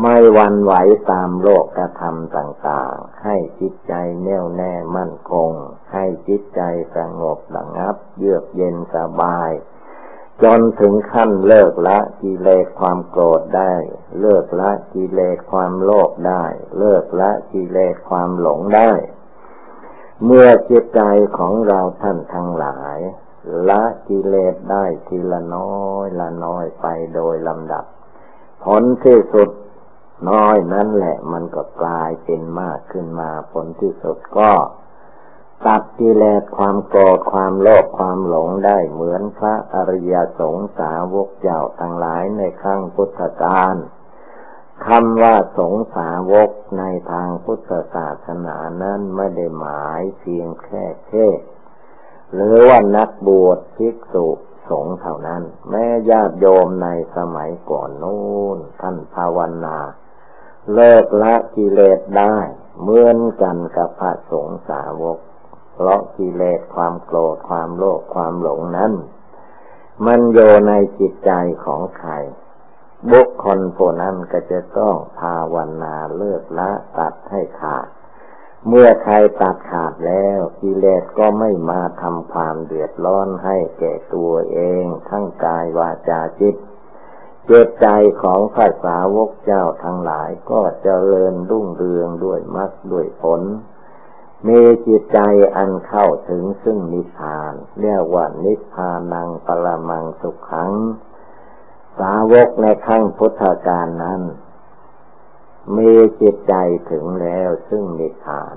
ไม่วันไหวตามโลกกระทำต่างๆ ให้จิตใจแน่วแน่มั่นคง ให้จิตใจสงบระงับ เยือกเย็นสบาย จนถึงขั้นเลิกละกิเลสความโกรธได้ เลิกละกิเลสความโลภได้ เลิกละกิเลสความหลงได้ เมื่อจิตใจของเราท่านทั้งหลาย ละกิเลสได้ทีละน้อยละน้อยไปโดยลำดับ ผลที่สุดน้อยนั่นแหละมันก็กลายเป็นมากขึ้นมาผลที่สุดก็ ตัดกิเลสความโกรธความโลภความหลงได้เหมือนพระอริยสงสาวกเจ้าทั้งหลายในครั้งพุทธกาลคำว่าสงสาวกในทางพุทธศาสนานั้นไม่ได้หมายเพียงแค่เทศหรือว่านักบวชภิกษุสงเท่านั้น แม้ญาติโยมในสมัยก่อนนู้นท่านภาวนา เลิกละกิเลสได้ เหมือนกันกับพระสงฆ์สาวก เพราะกิเลสความโกรธความโลภความหลงนั้น มันโยในจิตใจของใคร บุคคลผู้นั้นก็จะต้องภาวนาเลิกละตัดให้ขาด เมื่อใครตัดขาดแล้วกิเลสก็ไม่มาทำความเดือดร้อนให้แก่ตัวเอง ทั้งกายวาจาจิตเจตใจของพระสาวกเจ้าทั้งหลายก็จเจริญรุ่งเรืองด้วยมรรคด้วยผล มีจิตใจอันเข้าถึงซึ่งนิพพาน เรียกว่านิพพานังปรมังสุขขัง สาวกในขั้งพุทธกาลนั้น มีจิตใจถึงแล้วซึ่งนิพพาน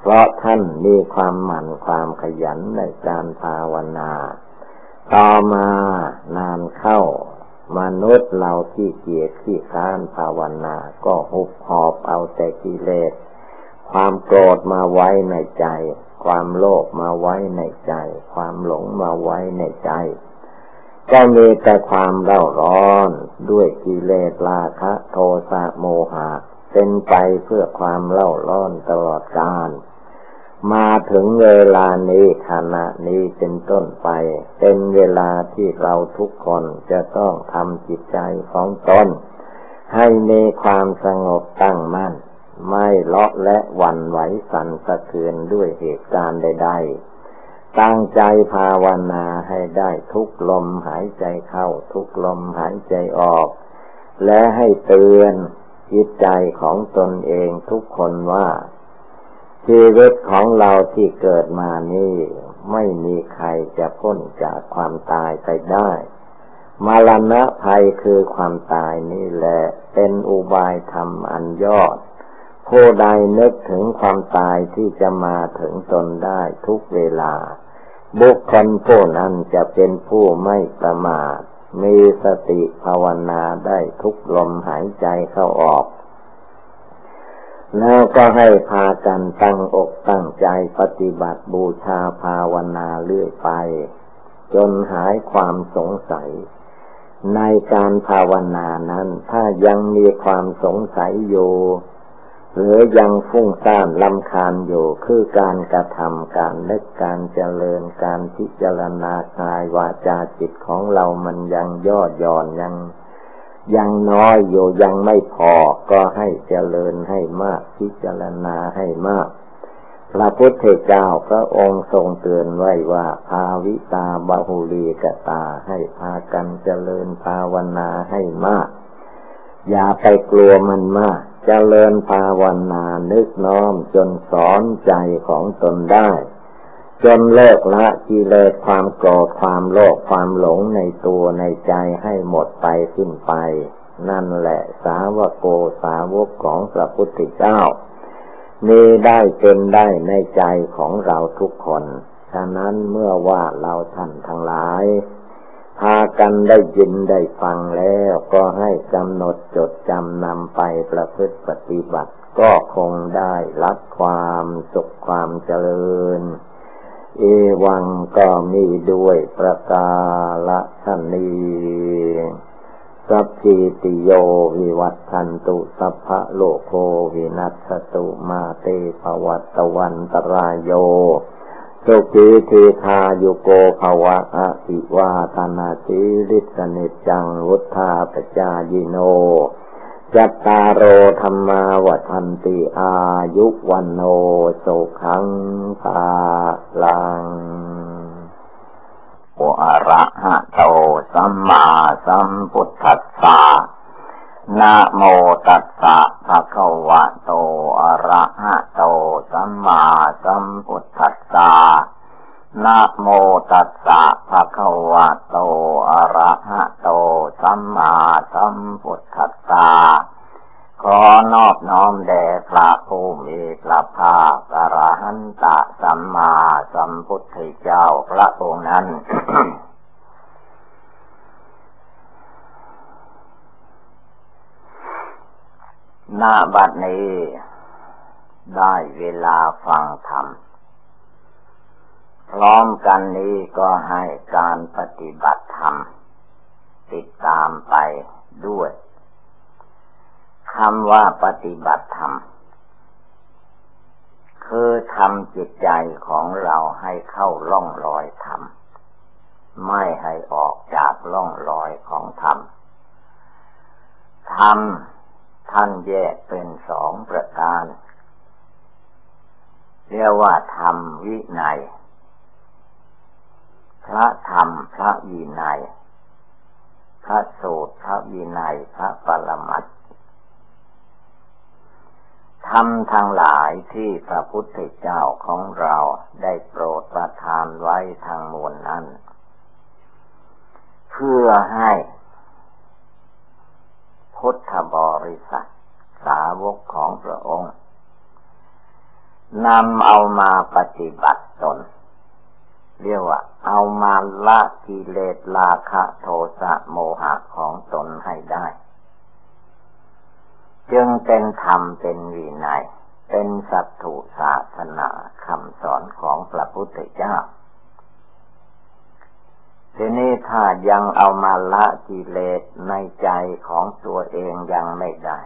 เพราะท่านมีความหมั่นความขยันในการภาวนา ต่อมานานเข้ามนุษย์เราที่เกียจที่ค้านภาวนา ก็หุบหอบเอาแต่กิเลส ความโกรธมาไว้ในใจ ความโลภมาไว้ในใจ ความหลงมาไว้ในใจก็มีแต่ความเล่าร้อน ด้วยกิเลสราคะ โทสะโมหะเป็นไปเพื่อความเล่าร้อนตลอดกาลมาถึงเวลานี้ขณะนี้เป็นต้นไป เป็นเวลาที่เราทุกคนจะต้องทำจิตใจของตนให้มีความสงบตั้งมั่น ไม่เลาะและวันไหวสั่นสะเทือนด้วยเหตุการณ์ใดๆ ตั้งใจภาวนาให้ได้ทุกลมหายใจเข้า ทุกลมหายใจออก และให้เตือนจิตใจของตนเองทุกคนว่า ชีวิตของเราที่เกิดมานี่ไม่มีใครจะพ้นจากความตายไปได้มรณะภัยคือความตายนี่แหละ เป็นอุบายธรรมอันยอด ผู้ใดนึกถึงความตายที่จะมาถึงตนได้ทุกเวลา บุคคลผู้นั้นจะเป็นผู้ไม่ประมาท มีสติภาวนาได้ทุกลมหายใจเข้าออก แล้วก็ให้พากันตั้งอกตั้งใจปฏิบัติบูชาภาวนาเรื่อยไป จนหายความสงสัยในการภาวนานั้น ถ้ายังมีความสงสัยอยู่ หรือยังฟุ้งซ่านลำคาญอยู่คือการกระทำการนึกการเจริญการพิจารณากายวาจาจิตของเรามันยังย่อหย่อนยัง ยังน้อยอยู่ยังไม่พอก็ให้เจริญให้มาก พิจารณาให้มาก พระพุทธเจ้าพระองค์ทรงเตือนไว้ว่า ภาวิตาบาหุลีกตาให้พากันเจริญภาวนาให้มาก อย่าไปกลัวมันมาก เจริญภาวนานึกน้อมจนสอนใจของตนได้ จนเลิกละกิเลสความโกรธความโลภความหลงในตัวในใจให้หมดไปสิ้นไป นั่นแหละสาวโกสาวกของพระพุทธเจ้า มีได้เป็นได้ในใจของเราทุกคน ฉะนั้นเมื่อว่าเราท่านทั้งหลาย พากันได้ยินได้ฟังแล้วก็ให้กำหนดจดจำนำไปประพฤติปฏิบัติ ก็คงได้รับความสุขความเจริญ เอวังก็มีด้วยประกาศนีสัพพิติโยวิวัตชันตุสัพพะโลโควินัสตุมาเตภวัตวันตรายโย สุขีเทธาโยโกภวะอะิวาธนาสิริสนิจังวุธาปจายิโนจัตตารโอธรรมาวันติอายุวันโนสุขังภาลังโออะระหะโตสัมมาสัมพุทธัสสะ นะโมตัสสะภะคะวะโต อะระหะโต สัมมาสัมพุทธัสสะนะโมตัสสะภะคะวะโต อะระหะโต สัมมาสัมพุทธัสสะขอนอบน้อมแด่พระผู้มีพระภาคอรหันตสัมมาสัมพุทธเจ้าพระองค์นั้น หน้าบัดนี้ ได้เวลาฟังธรรม พร้อมกันนี้ก็ให้การปฏิบัติธรรม ติดตามไปด้วยคำว่าปฏิบัติธรรม คือทำจิตใจของเราให้เข้าล่องลอยธรรม ไม่ให้ออกจากล่องลอยของธรรมธรรม ท่านแยกเป็นสองประการ เรียกว่าธรรมวินัย พระธรรมพระวินัย พระสูตรพระวินัยพระปรมัตธรรมทั้งหลายที่พระพุทธเจ้าของเราได้โปรดประทานไว้ทางมวลนั้น เพื่อให้ พุทธบริษัทสาวกของพระองค์นำเอามาปฏิบัติตน เรียกว่า เอามาละกิเลสราคะโทสะโมหะของตนให้ได้ จึงเป็นธรรมเป็นวินัย เป็นสัตถุศาสนาคำสอนของพระพุทธเจ้า ทีนี้ถ้ายังเอามาละกิเลสในใจของตัวเองยังไม่ได้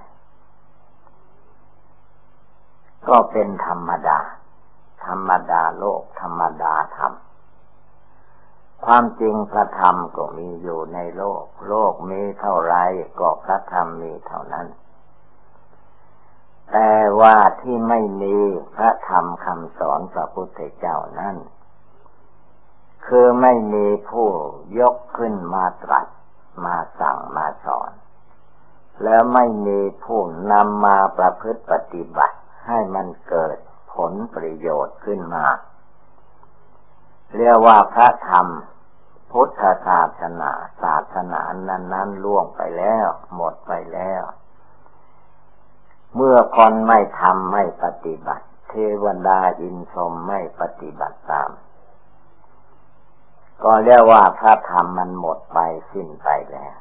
ก็เป็นธรรมดา ธรรมดาโลกธรรมดาธรรม ความจริงพระธรรมก็มีอยู่ในโลก โลกมีเท่าไรก็พระธรรมมีเท่านั้น แต่ว่าที่ไม่มีพระธรรมคำสอนพระพุทธเจ้านั้น คือไม่มีผู้ยกขึ้นมาตรัสมาสั่งมาสอน แล้วไม่มีผู้นำมาประพฤติปฏิบัติ ให้มันเกิดผลประโยชน์ขึ้นมา เรียกว่าพระธรรม พุทธศาสนาศาสนานั้นนั้นล่วงไปแล้ว หมดไปแล้ว เมื่อคนไม่ทำไม่ปฏิบัติ เทวดาอินทรมไม่ปฏิบัติตาม ก็เรียกว่าพระธรรมมันหมดไปสิ้นไปแล้ว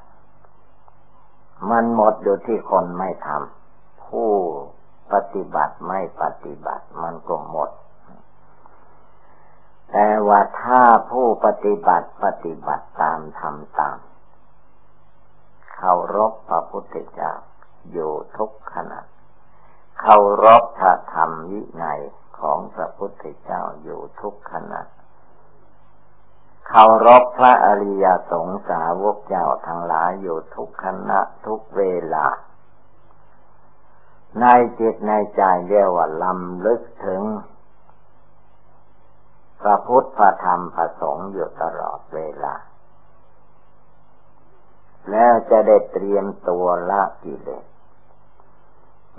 มันหมดอยู่ที่คนไม่ทำผู้ปฏิบัติไม่ปฏิบัติมันก็หมด แต่ว่าถ้าผู้ปฏิบัติปฏิบัติตามทำตามเคารพพระพุทธเจ้าอยู่ทุกขณะเคารพพระธรรมวินัยของพระพุทธเจ้าอยู่ทุกขณะ เคารพพระอริยสงสาวกเจ้าทั้งหลายอยู่ทุกขณะทุกเวลา ในจิตในใจเรียกว่าลำลึกถึงพระพุทธพระธรรมพระสงฆ์อยู่ตลอดเวลา แล้วจะได้เตรียมตัวละกิเลส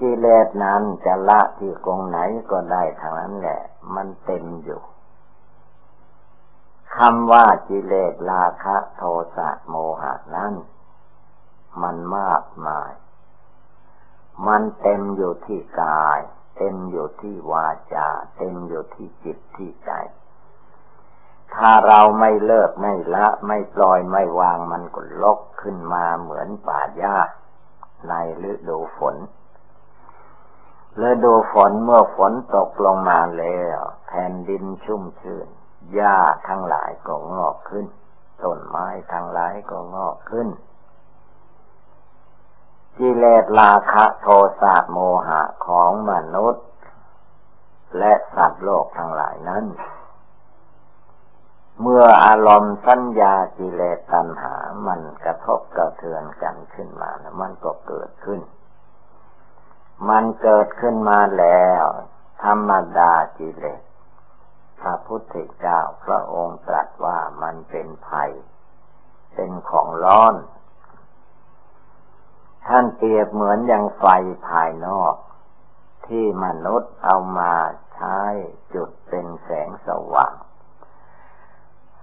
กิเลสนั้นจะละที่กรงไหนก็ได้ทางนั้นแหละ มันเต็มอยู่ คำว่ากิเลสราคะโทสะโมหะนั้น มันมากมาย มันเต็มอยู่ที่กาย เต็มอยู่ที่วาจา เต็มอยู่ที่จิตที่ใจ ถ้าเราไม่เลิกไม่ละไม่ปล่อยไม่วางมันก็ลกขึ้นมาเหมือนป่าหญ้าในฤดูฝนฤดูฝนเมื่อฝนตกลงมาแล้ว แผ่นดินชุ่มชื้น หญ้าทั้งหลายก็งอกขึ้น ต้นไม้ทั้งหลายก็งอกขึ้นกิเลสราคะโทสะโมหะของมนุษย์ และสัตว์โลกทั้งหลายนั้น เมื่ออารมณ์สัญญากิเลสตัณหามันกระทบกระเทือนกันขึ้นมาแล้วมันก็เกิดขึ้น มันเกิดขึ้นมาแล้ว ธรรมดากิเลส พระพุทธเจ้าพระองค์ตรัสว่ามันเป็นภัย เป็นของร้อน ท่านเปรียบเหมือนอย่างไฟภายนอก ที่มนุษย์เอามาใช้จุดเป็นแสงสว่าง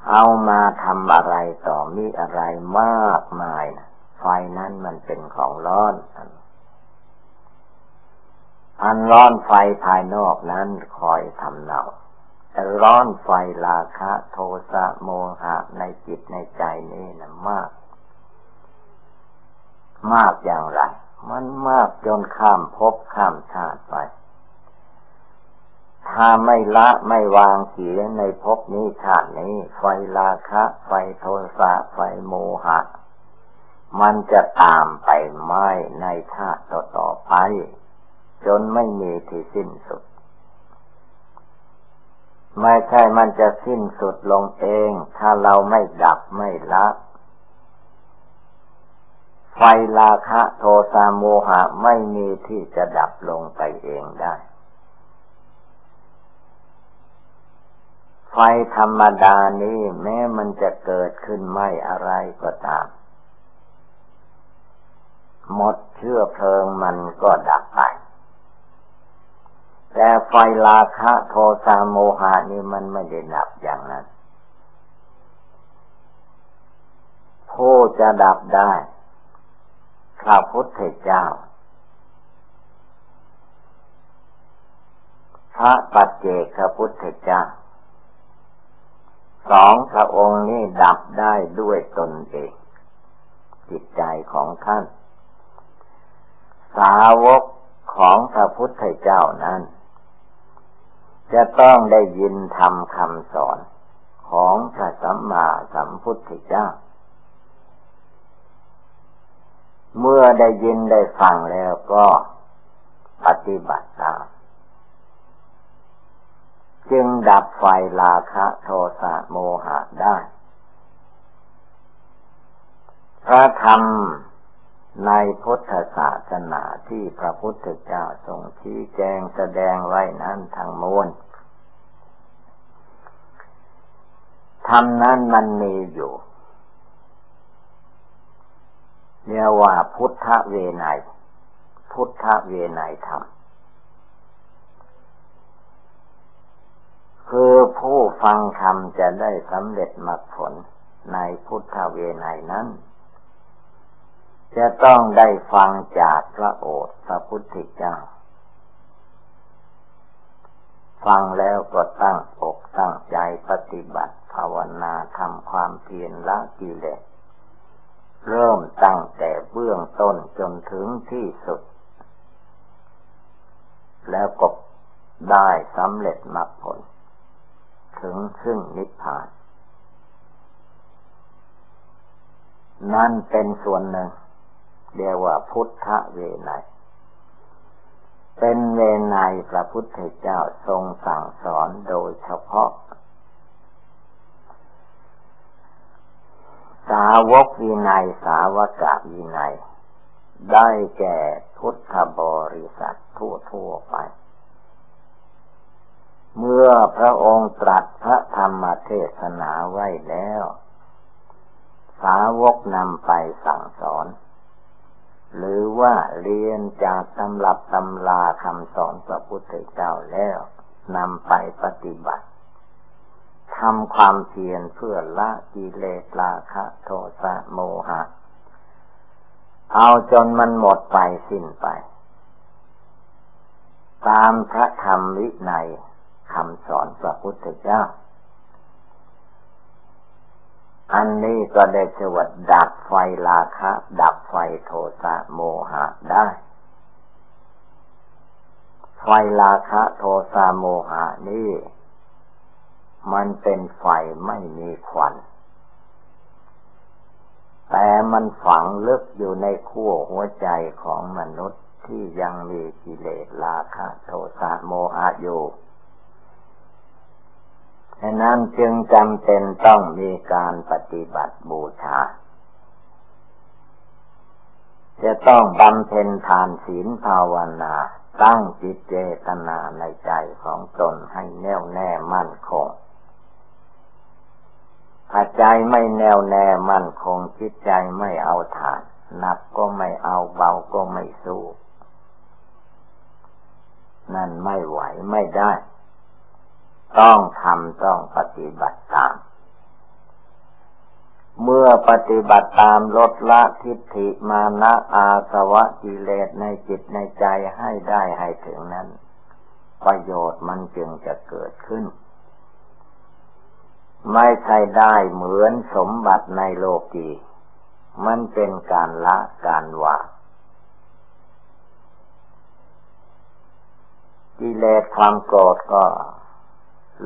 เอามาทำอะไรต่อมีอะไรมากมายไฟนั้นมันเป็นของร้อนอันร้อนไฟภายนอกนั้นคอยทำเนา ร้อนไฟราคะโทสะโมหะในจิตในใจนี่นะมาก มากอย่างไร มันมากจนข้ามภพข้ามชาติไป ถ้าไม่ละไม่วางเสียในภพนี้ชาตินี้ ไฟราคะ ไฟโทสะไฟโมหะ มันจะตามไปไหม้ในชาติต่อๆไป จนไม่มีที่สิ้นสุด ไม่ใช่มันจะสิ้นสุดลงเอง ถ้าเราไม่ดับไม่ละไฟราคะโทสะโมหะไม่มีที่จะดับลงไปเองได้ ไฟธรรมดานี้แม้มันจะเกิดขึ้นไม่อะไรก็ตาม หมดเชื้อเพลิงมันก็ดับไป แต่ไฟราคะโทสะโมหานี่มันไม่ได้ดับอย่างนั้น ผู้จะดับได้พระพุทธเจ้า พระปัจเจกพุทธเจ้า สองพระองค์นี้ดับได้ด้วยตนเอง จิตใจของท่าน สาวกของพระพุทธเจ้านั้น จะต้องได้ยินทำคำสอนของพระสัมมาสัมพุทธเจ้า เมื่อได้ยินได้ฟังแล้วก็ปฏิบัติตาม จึงดับไฟราคะโทสะโมหะได้ พระธรรม ในพุทธศาสนาที่พระพุทธเจ้าทรงชี้แจงแสดงไว้นั้นทั้งมวลธรรมนั้นมันมีอยู่เรียกว่าพุทธเวไนพุทธเวไนธรรม คือผู้ฟังธรรมจะได้สำเร็จมรรคผลในพุทธเวไนนั้น จะต้องได้ฟังจากพระโอษฐ์พระพุทธเจ้า ฟังแล้วก็ตั้งอกตั้งใจปฏิบัติ ภาวนาทำความเพียรละกิเลสเริ่มตั้งแต่เบื้องต้นจนถึงที่สุด แล้วก็ได้สำเร็จมรรคผล ถึงซึ่งนิพพาน นั่นเป็นส่วนหนึ่ง เรียกว่าพุทธเวไนเป็นเวไนพระพุทธเจ้าทรงสั่งสอนโดยเฉพาะ สาวกวินัยสาวกาวินัย ได้แก่พุทธบริษัททั่วๆไป เมื่อพระองค์ตรัสพระธรรมเทศนาไว้แล้ว สาวกนำไปสั่งสอน หรือว่าเรียนจากตำรับตำลาคำสอนพระพุทธเจ้าแล้วนำไปปฏิบัติทำความเพียรเพื่อละกิเลสราคะโทสะโมหะ เอาจนมันหมดไปสิ้นไป ตามพระธรรมวินัยคำสอนพระพุทธเจ้า อันนี้ก็ได้ชื่อว่าดับไฟราคะ ดับไฟโทสะโมหะได้ ไฟราคะโทสะโมหะนี่ มันเป็นไฟไม่มีควัน แต่มันฝังลึกอยู่ในขั้วหัวใจของมนุษย์ที่ยังมีกิเลสราคะ โทสะโมหะอยู่ ฉะนั้นจึงจำเป็นต้องมีการปฏิบัติบูชา จะต้องบำเพ็ญทานศีลภาวนา ตั้งจิตเจตนาในใจของตนให้แน่วแน่มั่นคงถ้าใจไม่แน่วแน่มั่นคงจิตใจไม่เอาทานหนักก็ไม่เอาเบาก็ไม่สู้ นั่นไม่ไหวไม่ได้ ต้องทำต้องปฏิบัติตาม เมื่อปฏิบัติตามลดละทิฏฐิมานะอาสวะกิเลสในจิตในใจให้ได้ให้ถึงนั้น ประโยชน์มันจึงจะเกิดขึ้น ไม่ใช่ได้เหมือนสมบัติในโลกีมันเป็นการละการวางกิเลสความโกรธก็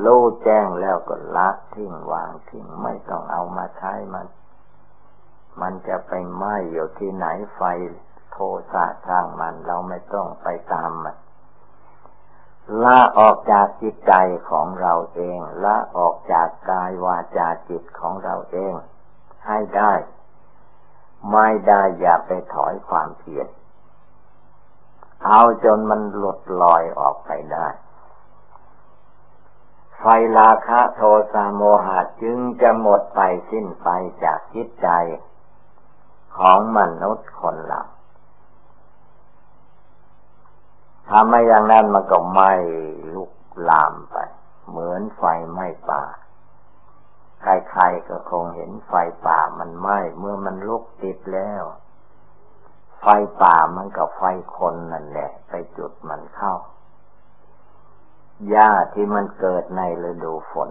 รู้แจ้งแล้วก็ละทิ้งวางทิ้งไม่ต้องเอามาใช้มัน มันจะไปไหม้อยู่ที่ไหนไฟโทสะช่างมันเราไม่ต้องไปตามมันละออกจากจิตใจของเราเองละออกจากกายวาจาจิตของเราเอง ให้ได้ ไม่ได้อย่าไปถอยความเพียรเอาจนมันหลุดลอยออกไปได้ ไฟราคะโทสะโมหะจึงจะหมดไปสิ้นไปจากจิตใจของมนุษย์คนเราถ้าไม่อย่างนั้นมันก็ไหม้ลุกลามไป เหมือนไฟไหม้ป่า ใครๆก็คงเห็นไฟป่ามันไหม้เมื่อมันลุกติดแล้ว ไฟป่ามันกับไฟคนนั่นแหละ ไปจุดมันเข้า หญ้าที่มันเกิดในฤดูฝน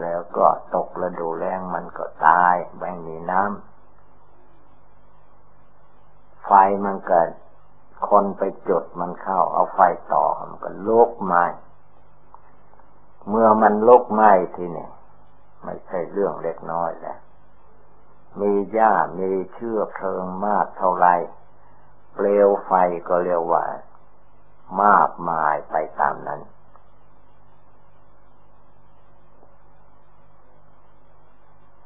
แล้วก็ตกฤดูแล้งมันก็ตายไม่มีน้ำไฟมันเกิด คนไปจุดมันเข้า เอาไฟต่อมันก็ลุกไหมเมื่อมันลุกไหมทีนี่ไม่ใช่เรื่องเล็กน้อยแหละมีหญ้ามีเชื้อเพลิงมากเท่าไรเปลวไฟก็เรียกว่ามากมายไปตามนั้น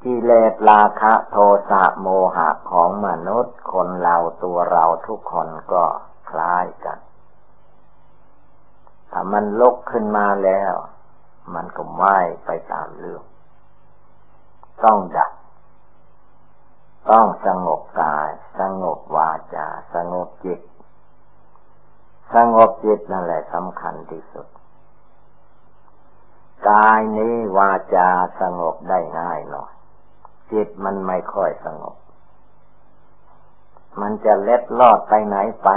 กิเลสราคะโทสะโมหะของมนุษย์คนเราตัวเราทุกคนก็คล้ายกัน ถ้ามันลุกขึ้นมาแล้ว มันก็ไหม้ไปตามเรื่อง ต้องดับ ต้องสงบกาย สงบวาจา สงบจิต สงบจิตนั่นแหละสำคัญที่สุดกายนี้วาจาสงบได้ง่ายหน่อย จิตมันไม่ค่อยสงบ มันจะเล็ดลอดไปไหนไป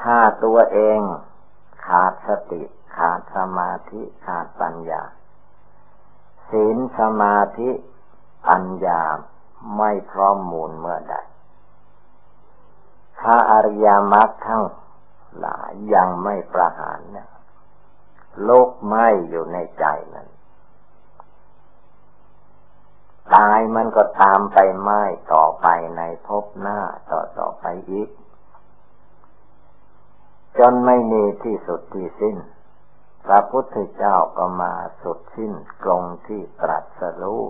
ถ้าตัวเองขาดสติ ขาดสมาธิ ขาดปัญญา ศีลสมาธิปัญญาไม่พร้อมมูลเมื่อใดถ้าอริยมรรคทั้งหลายยังไม่ประหารนะโลกไม่อยู่ในใจนั้น ตายมันก็ตามไปไหม้ต่อไปในภพหน้าต่อต่อไปอีก จนไม่มีที่สุดที่สิ้น พระพุทธเจ้าก็มาสุดสิ้นตรงที่ตรัสรู้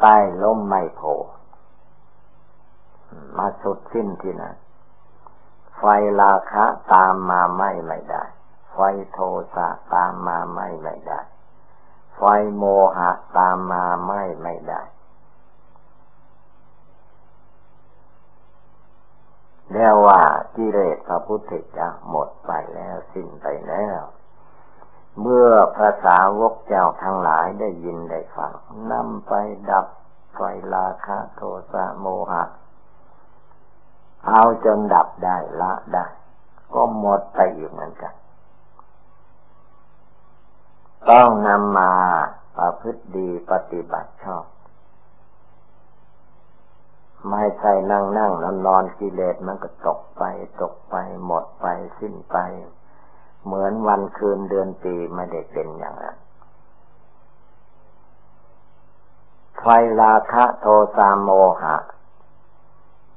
ใต้ล้มไม่โพมาสุดสิ้นที่นั่นไฟราคะตามมาไม่ไม่ได้ ไฟโทสะตามมาไม่ไม่ได้ ไฟโมหะตามมาไม่ไม่ได้เรียกว่ากิเลสพระพุทธเจ้าหมดไปแล้วสิ้นไปแล้ว เมื่อภาษาวกเจ้าทั้งหลายได้ยินได้ฟังนำไปดับไฟราคะโทสะโมหะ เอาจนดับได้ละได้ ก็หมดไปอีกเหมือนกัน ต้องนำมาประพฤติดีปฏิบัติชอบ ไม่ใช่นั่งนั่งนอนนอนกิเลสมันก็ตกไป ตกไปหมดไปสิ้นไป เหมือนวันคืนเดือนปีไม่ได้เป็นอย่างนั้นไฟราคะโทสะโมหะ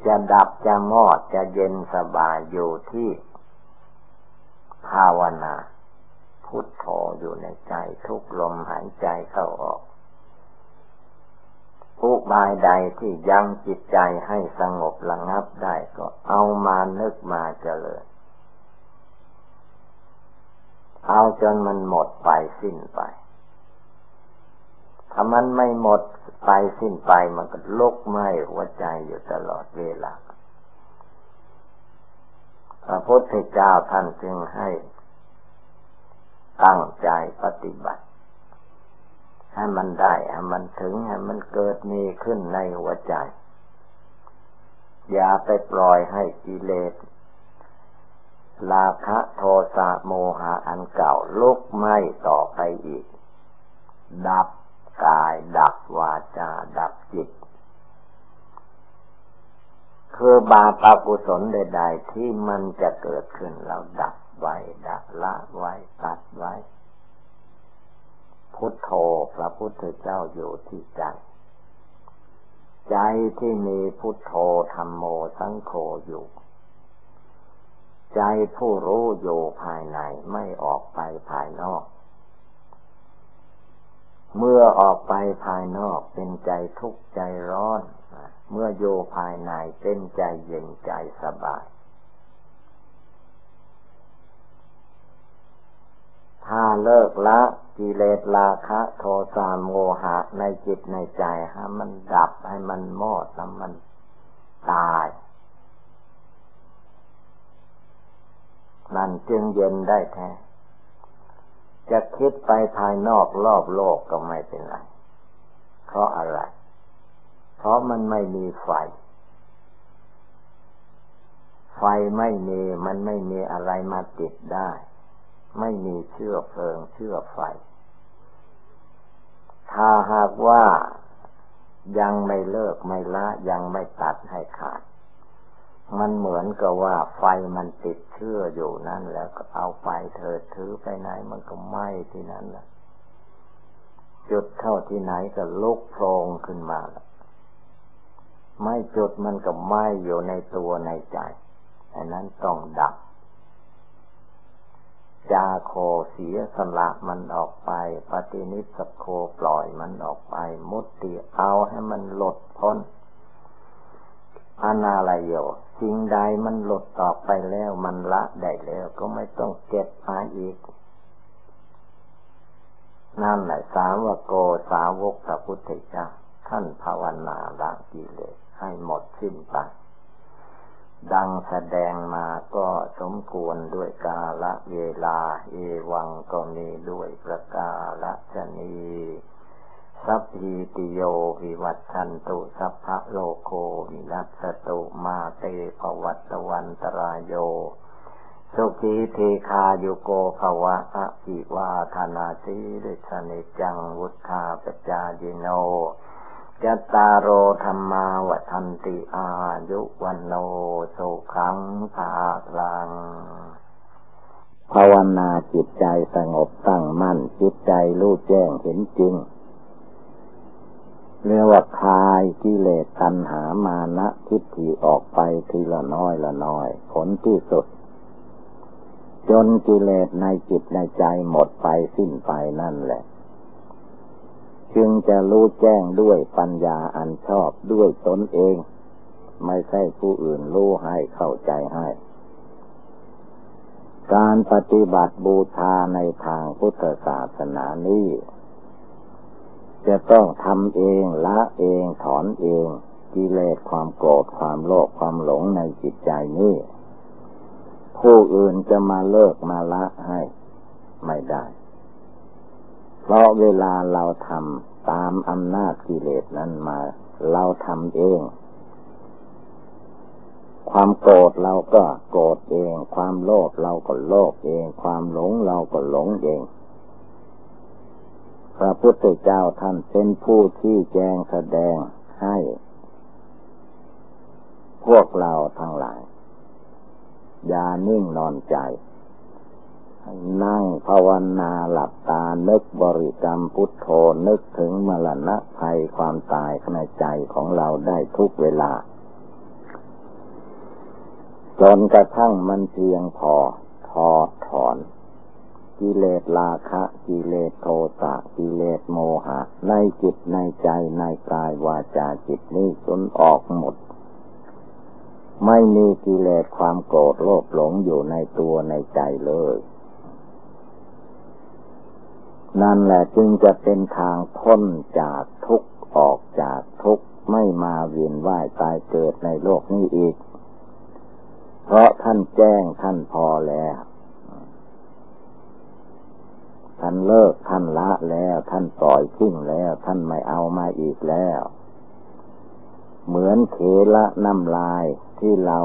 จะดับจะมอดจะเย็นสบายอยู่ที่ภาวนาพุทโธอยู่ในใจทุ กลมหายใจเข้าออกผู้บายใดที่ยังจิตใจให้สงบระงับได้ก็เอามานึกมาเจริญ เอาจนมันหมดไปสิ้นไป ถ้ามันไม่หมดไปสิ้นไปมันก็ลุกไหม้หัวใจอยู่ตลอดเวลา พระพุทธเจ้าท่านจึงให้ ตั้งใจปฏิบัติ ให้มันได้ให้มันถึงให้มันเกิดมีขึ้นในหัวใจ อย่าไปปล่อยให้กิเลสราคะโทสะโมหะอันเก่าลุกไหม้ต่อไปอีก ดับกายดับวาจา ดับจิต คือบาปอกุศลใด ๆ ที่มันจะเกิดขึ้นเราดับไว้ ดับละไว้ ตัดไว้ พุทโธพระพุทธเจ้าอยู่ที่ใจ ใจที่มีพุทโธธรรมโมสังโฆอยู่ ใจผู้รู้อยู่ภายในไม่ออกไปภายนอก เมื่อออกไปภายนอกเป็นใจทุกข์ใจร้อน เมื่อโยภายในเป็นใจเย็นใจสบาย ถ้าเลิกละกิเลสราคะโทสะโมหะในจิตในใจให้มันดับให้มันมอดแล้วมันตาย นั่นจึงเย็นได้แท้ จะคิดไปภายนอกรอบโลกก็ไม่เป็นไร เพราะอะไร เพราะมันไม่มีไฟ ไฟไม่มีมันไม่มีอะไรมาติดได้ ไม่มีเชื่อเพลิงเชื่อไฟ ถ้าหากว่ายังไม่เลิกไม่ละยังไม่ตัดให้ขาด มันเหมือนกับว่าไฟมันติดเชื่ออยู่นั่น แล้วก็เอาไปเถิดถือไปไหนมันก็ไหม้ที่นั่นแหละจุดเท่าที่ไหนก็ลุกโพลงขึ้นมาไม่จุดมันก็ไหม้อยู่ในตัวในใจอันนั้นต้องดับ จาโคเสียสละมันออกไป ปฏินิสโคปล่อยมันออกไป มุตติเอาให้มันหลดพ้นอนาลโยสิ่งใดมันหลดออกไปแล้วมันละได้แล้วก็ไม่ต้องเก็บมาอีกนั่นแหละสาวกโกสาวกพระพุทธเจ้าท่านภาวนาละกิเลสให้หมดสิ้นไป ดังแสดงมาก็สมควรด้วยกาละเวลา เอวังก็มีด้วยประการะฉะนี้ สัพพีติโยวิวัชชันตุสัพพะโรโควินัสสะตุมาเต ภะวัตวันตะราโยสุขี ทีฆายุโก ภะวะอะภิวาทะนะสีลิสสะ นิจจังวุฑฒาปะจายิโน จัตตารโอธรรมาวันติอายุวันโนสุขังภาลัง ภาวนาจิตใจสงบตั้งมั่น จิตใจรู้แจ้งเห็นจริง เรียกว่าคลายกิเลสตัณหามานะทิฏฐิออกไปทีละน้อยละน้อย ผลที่สุด จนกิเลสในจิตในใจหมดไปสิ้นไปนั่นแหละ จึงจะรู้แจ้งด้วยปัญญาอันชอบด้วยตนเอง ไม่ใช่ผู้อื่นรู้ให้เข้าใจให้ การปฏิบัติบูชาในทางพุทธศาสนานี้ จะต้องทำเองละเองถอนเองกิเลสความโกรธความโลภความหลงในจิตใจนี้ผู้อื่นจะมาเลิกมาละให้ ไม่ได้ เพราะเวลาเราทำตามอำนาจกิเลสนั้นมา เราทำเอง ความโกรธเราก็โกรธเอง ความโลภเราก็โลภเอง ความหลงเราก็หลงเอง พระพุทธเจ้าท่านเป็นผู้ที่แจงแสดงให้ พวกเราทั้งหลาย อย่านิ่งนอนใจ นั่งภาวนาหลับตา นึกบริกรรมพุทโธ นึกถึงมรณะภัยความตายในใจของเราได้ทุกเวลา จนกระทั่งมันเพียงพอทอถอน กิเลสราคะ กิเลสโทสะกิเลสโมหะ ในจิตในใจในกายวาจาจิตนี้จนออกหมดไม่มีกิเลสความโกรธโลภหลงอยู่ในตัวในใจเลย นั่นแหละจึงจะเป็นทางพ้นจากทุกข์ออกจากทุกข์ไม่มาเวียนว่ายตายเกิดในโลกนี้อีก เพราะท่านแจ้งท่านพอแล้ว ท่านเลิกท่านละแล้ว ท่านปล่อยทิ้งแล้ว ท่านไม่เอามาอีกแล้ว เหมือนเขละน้ำลายที่เรา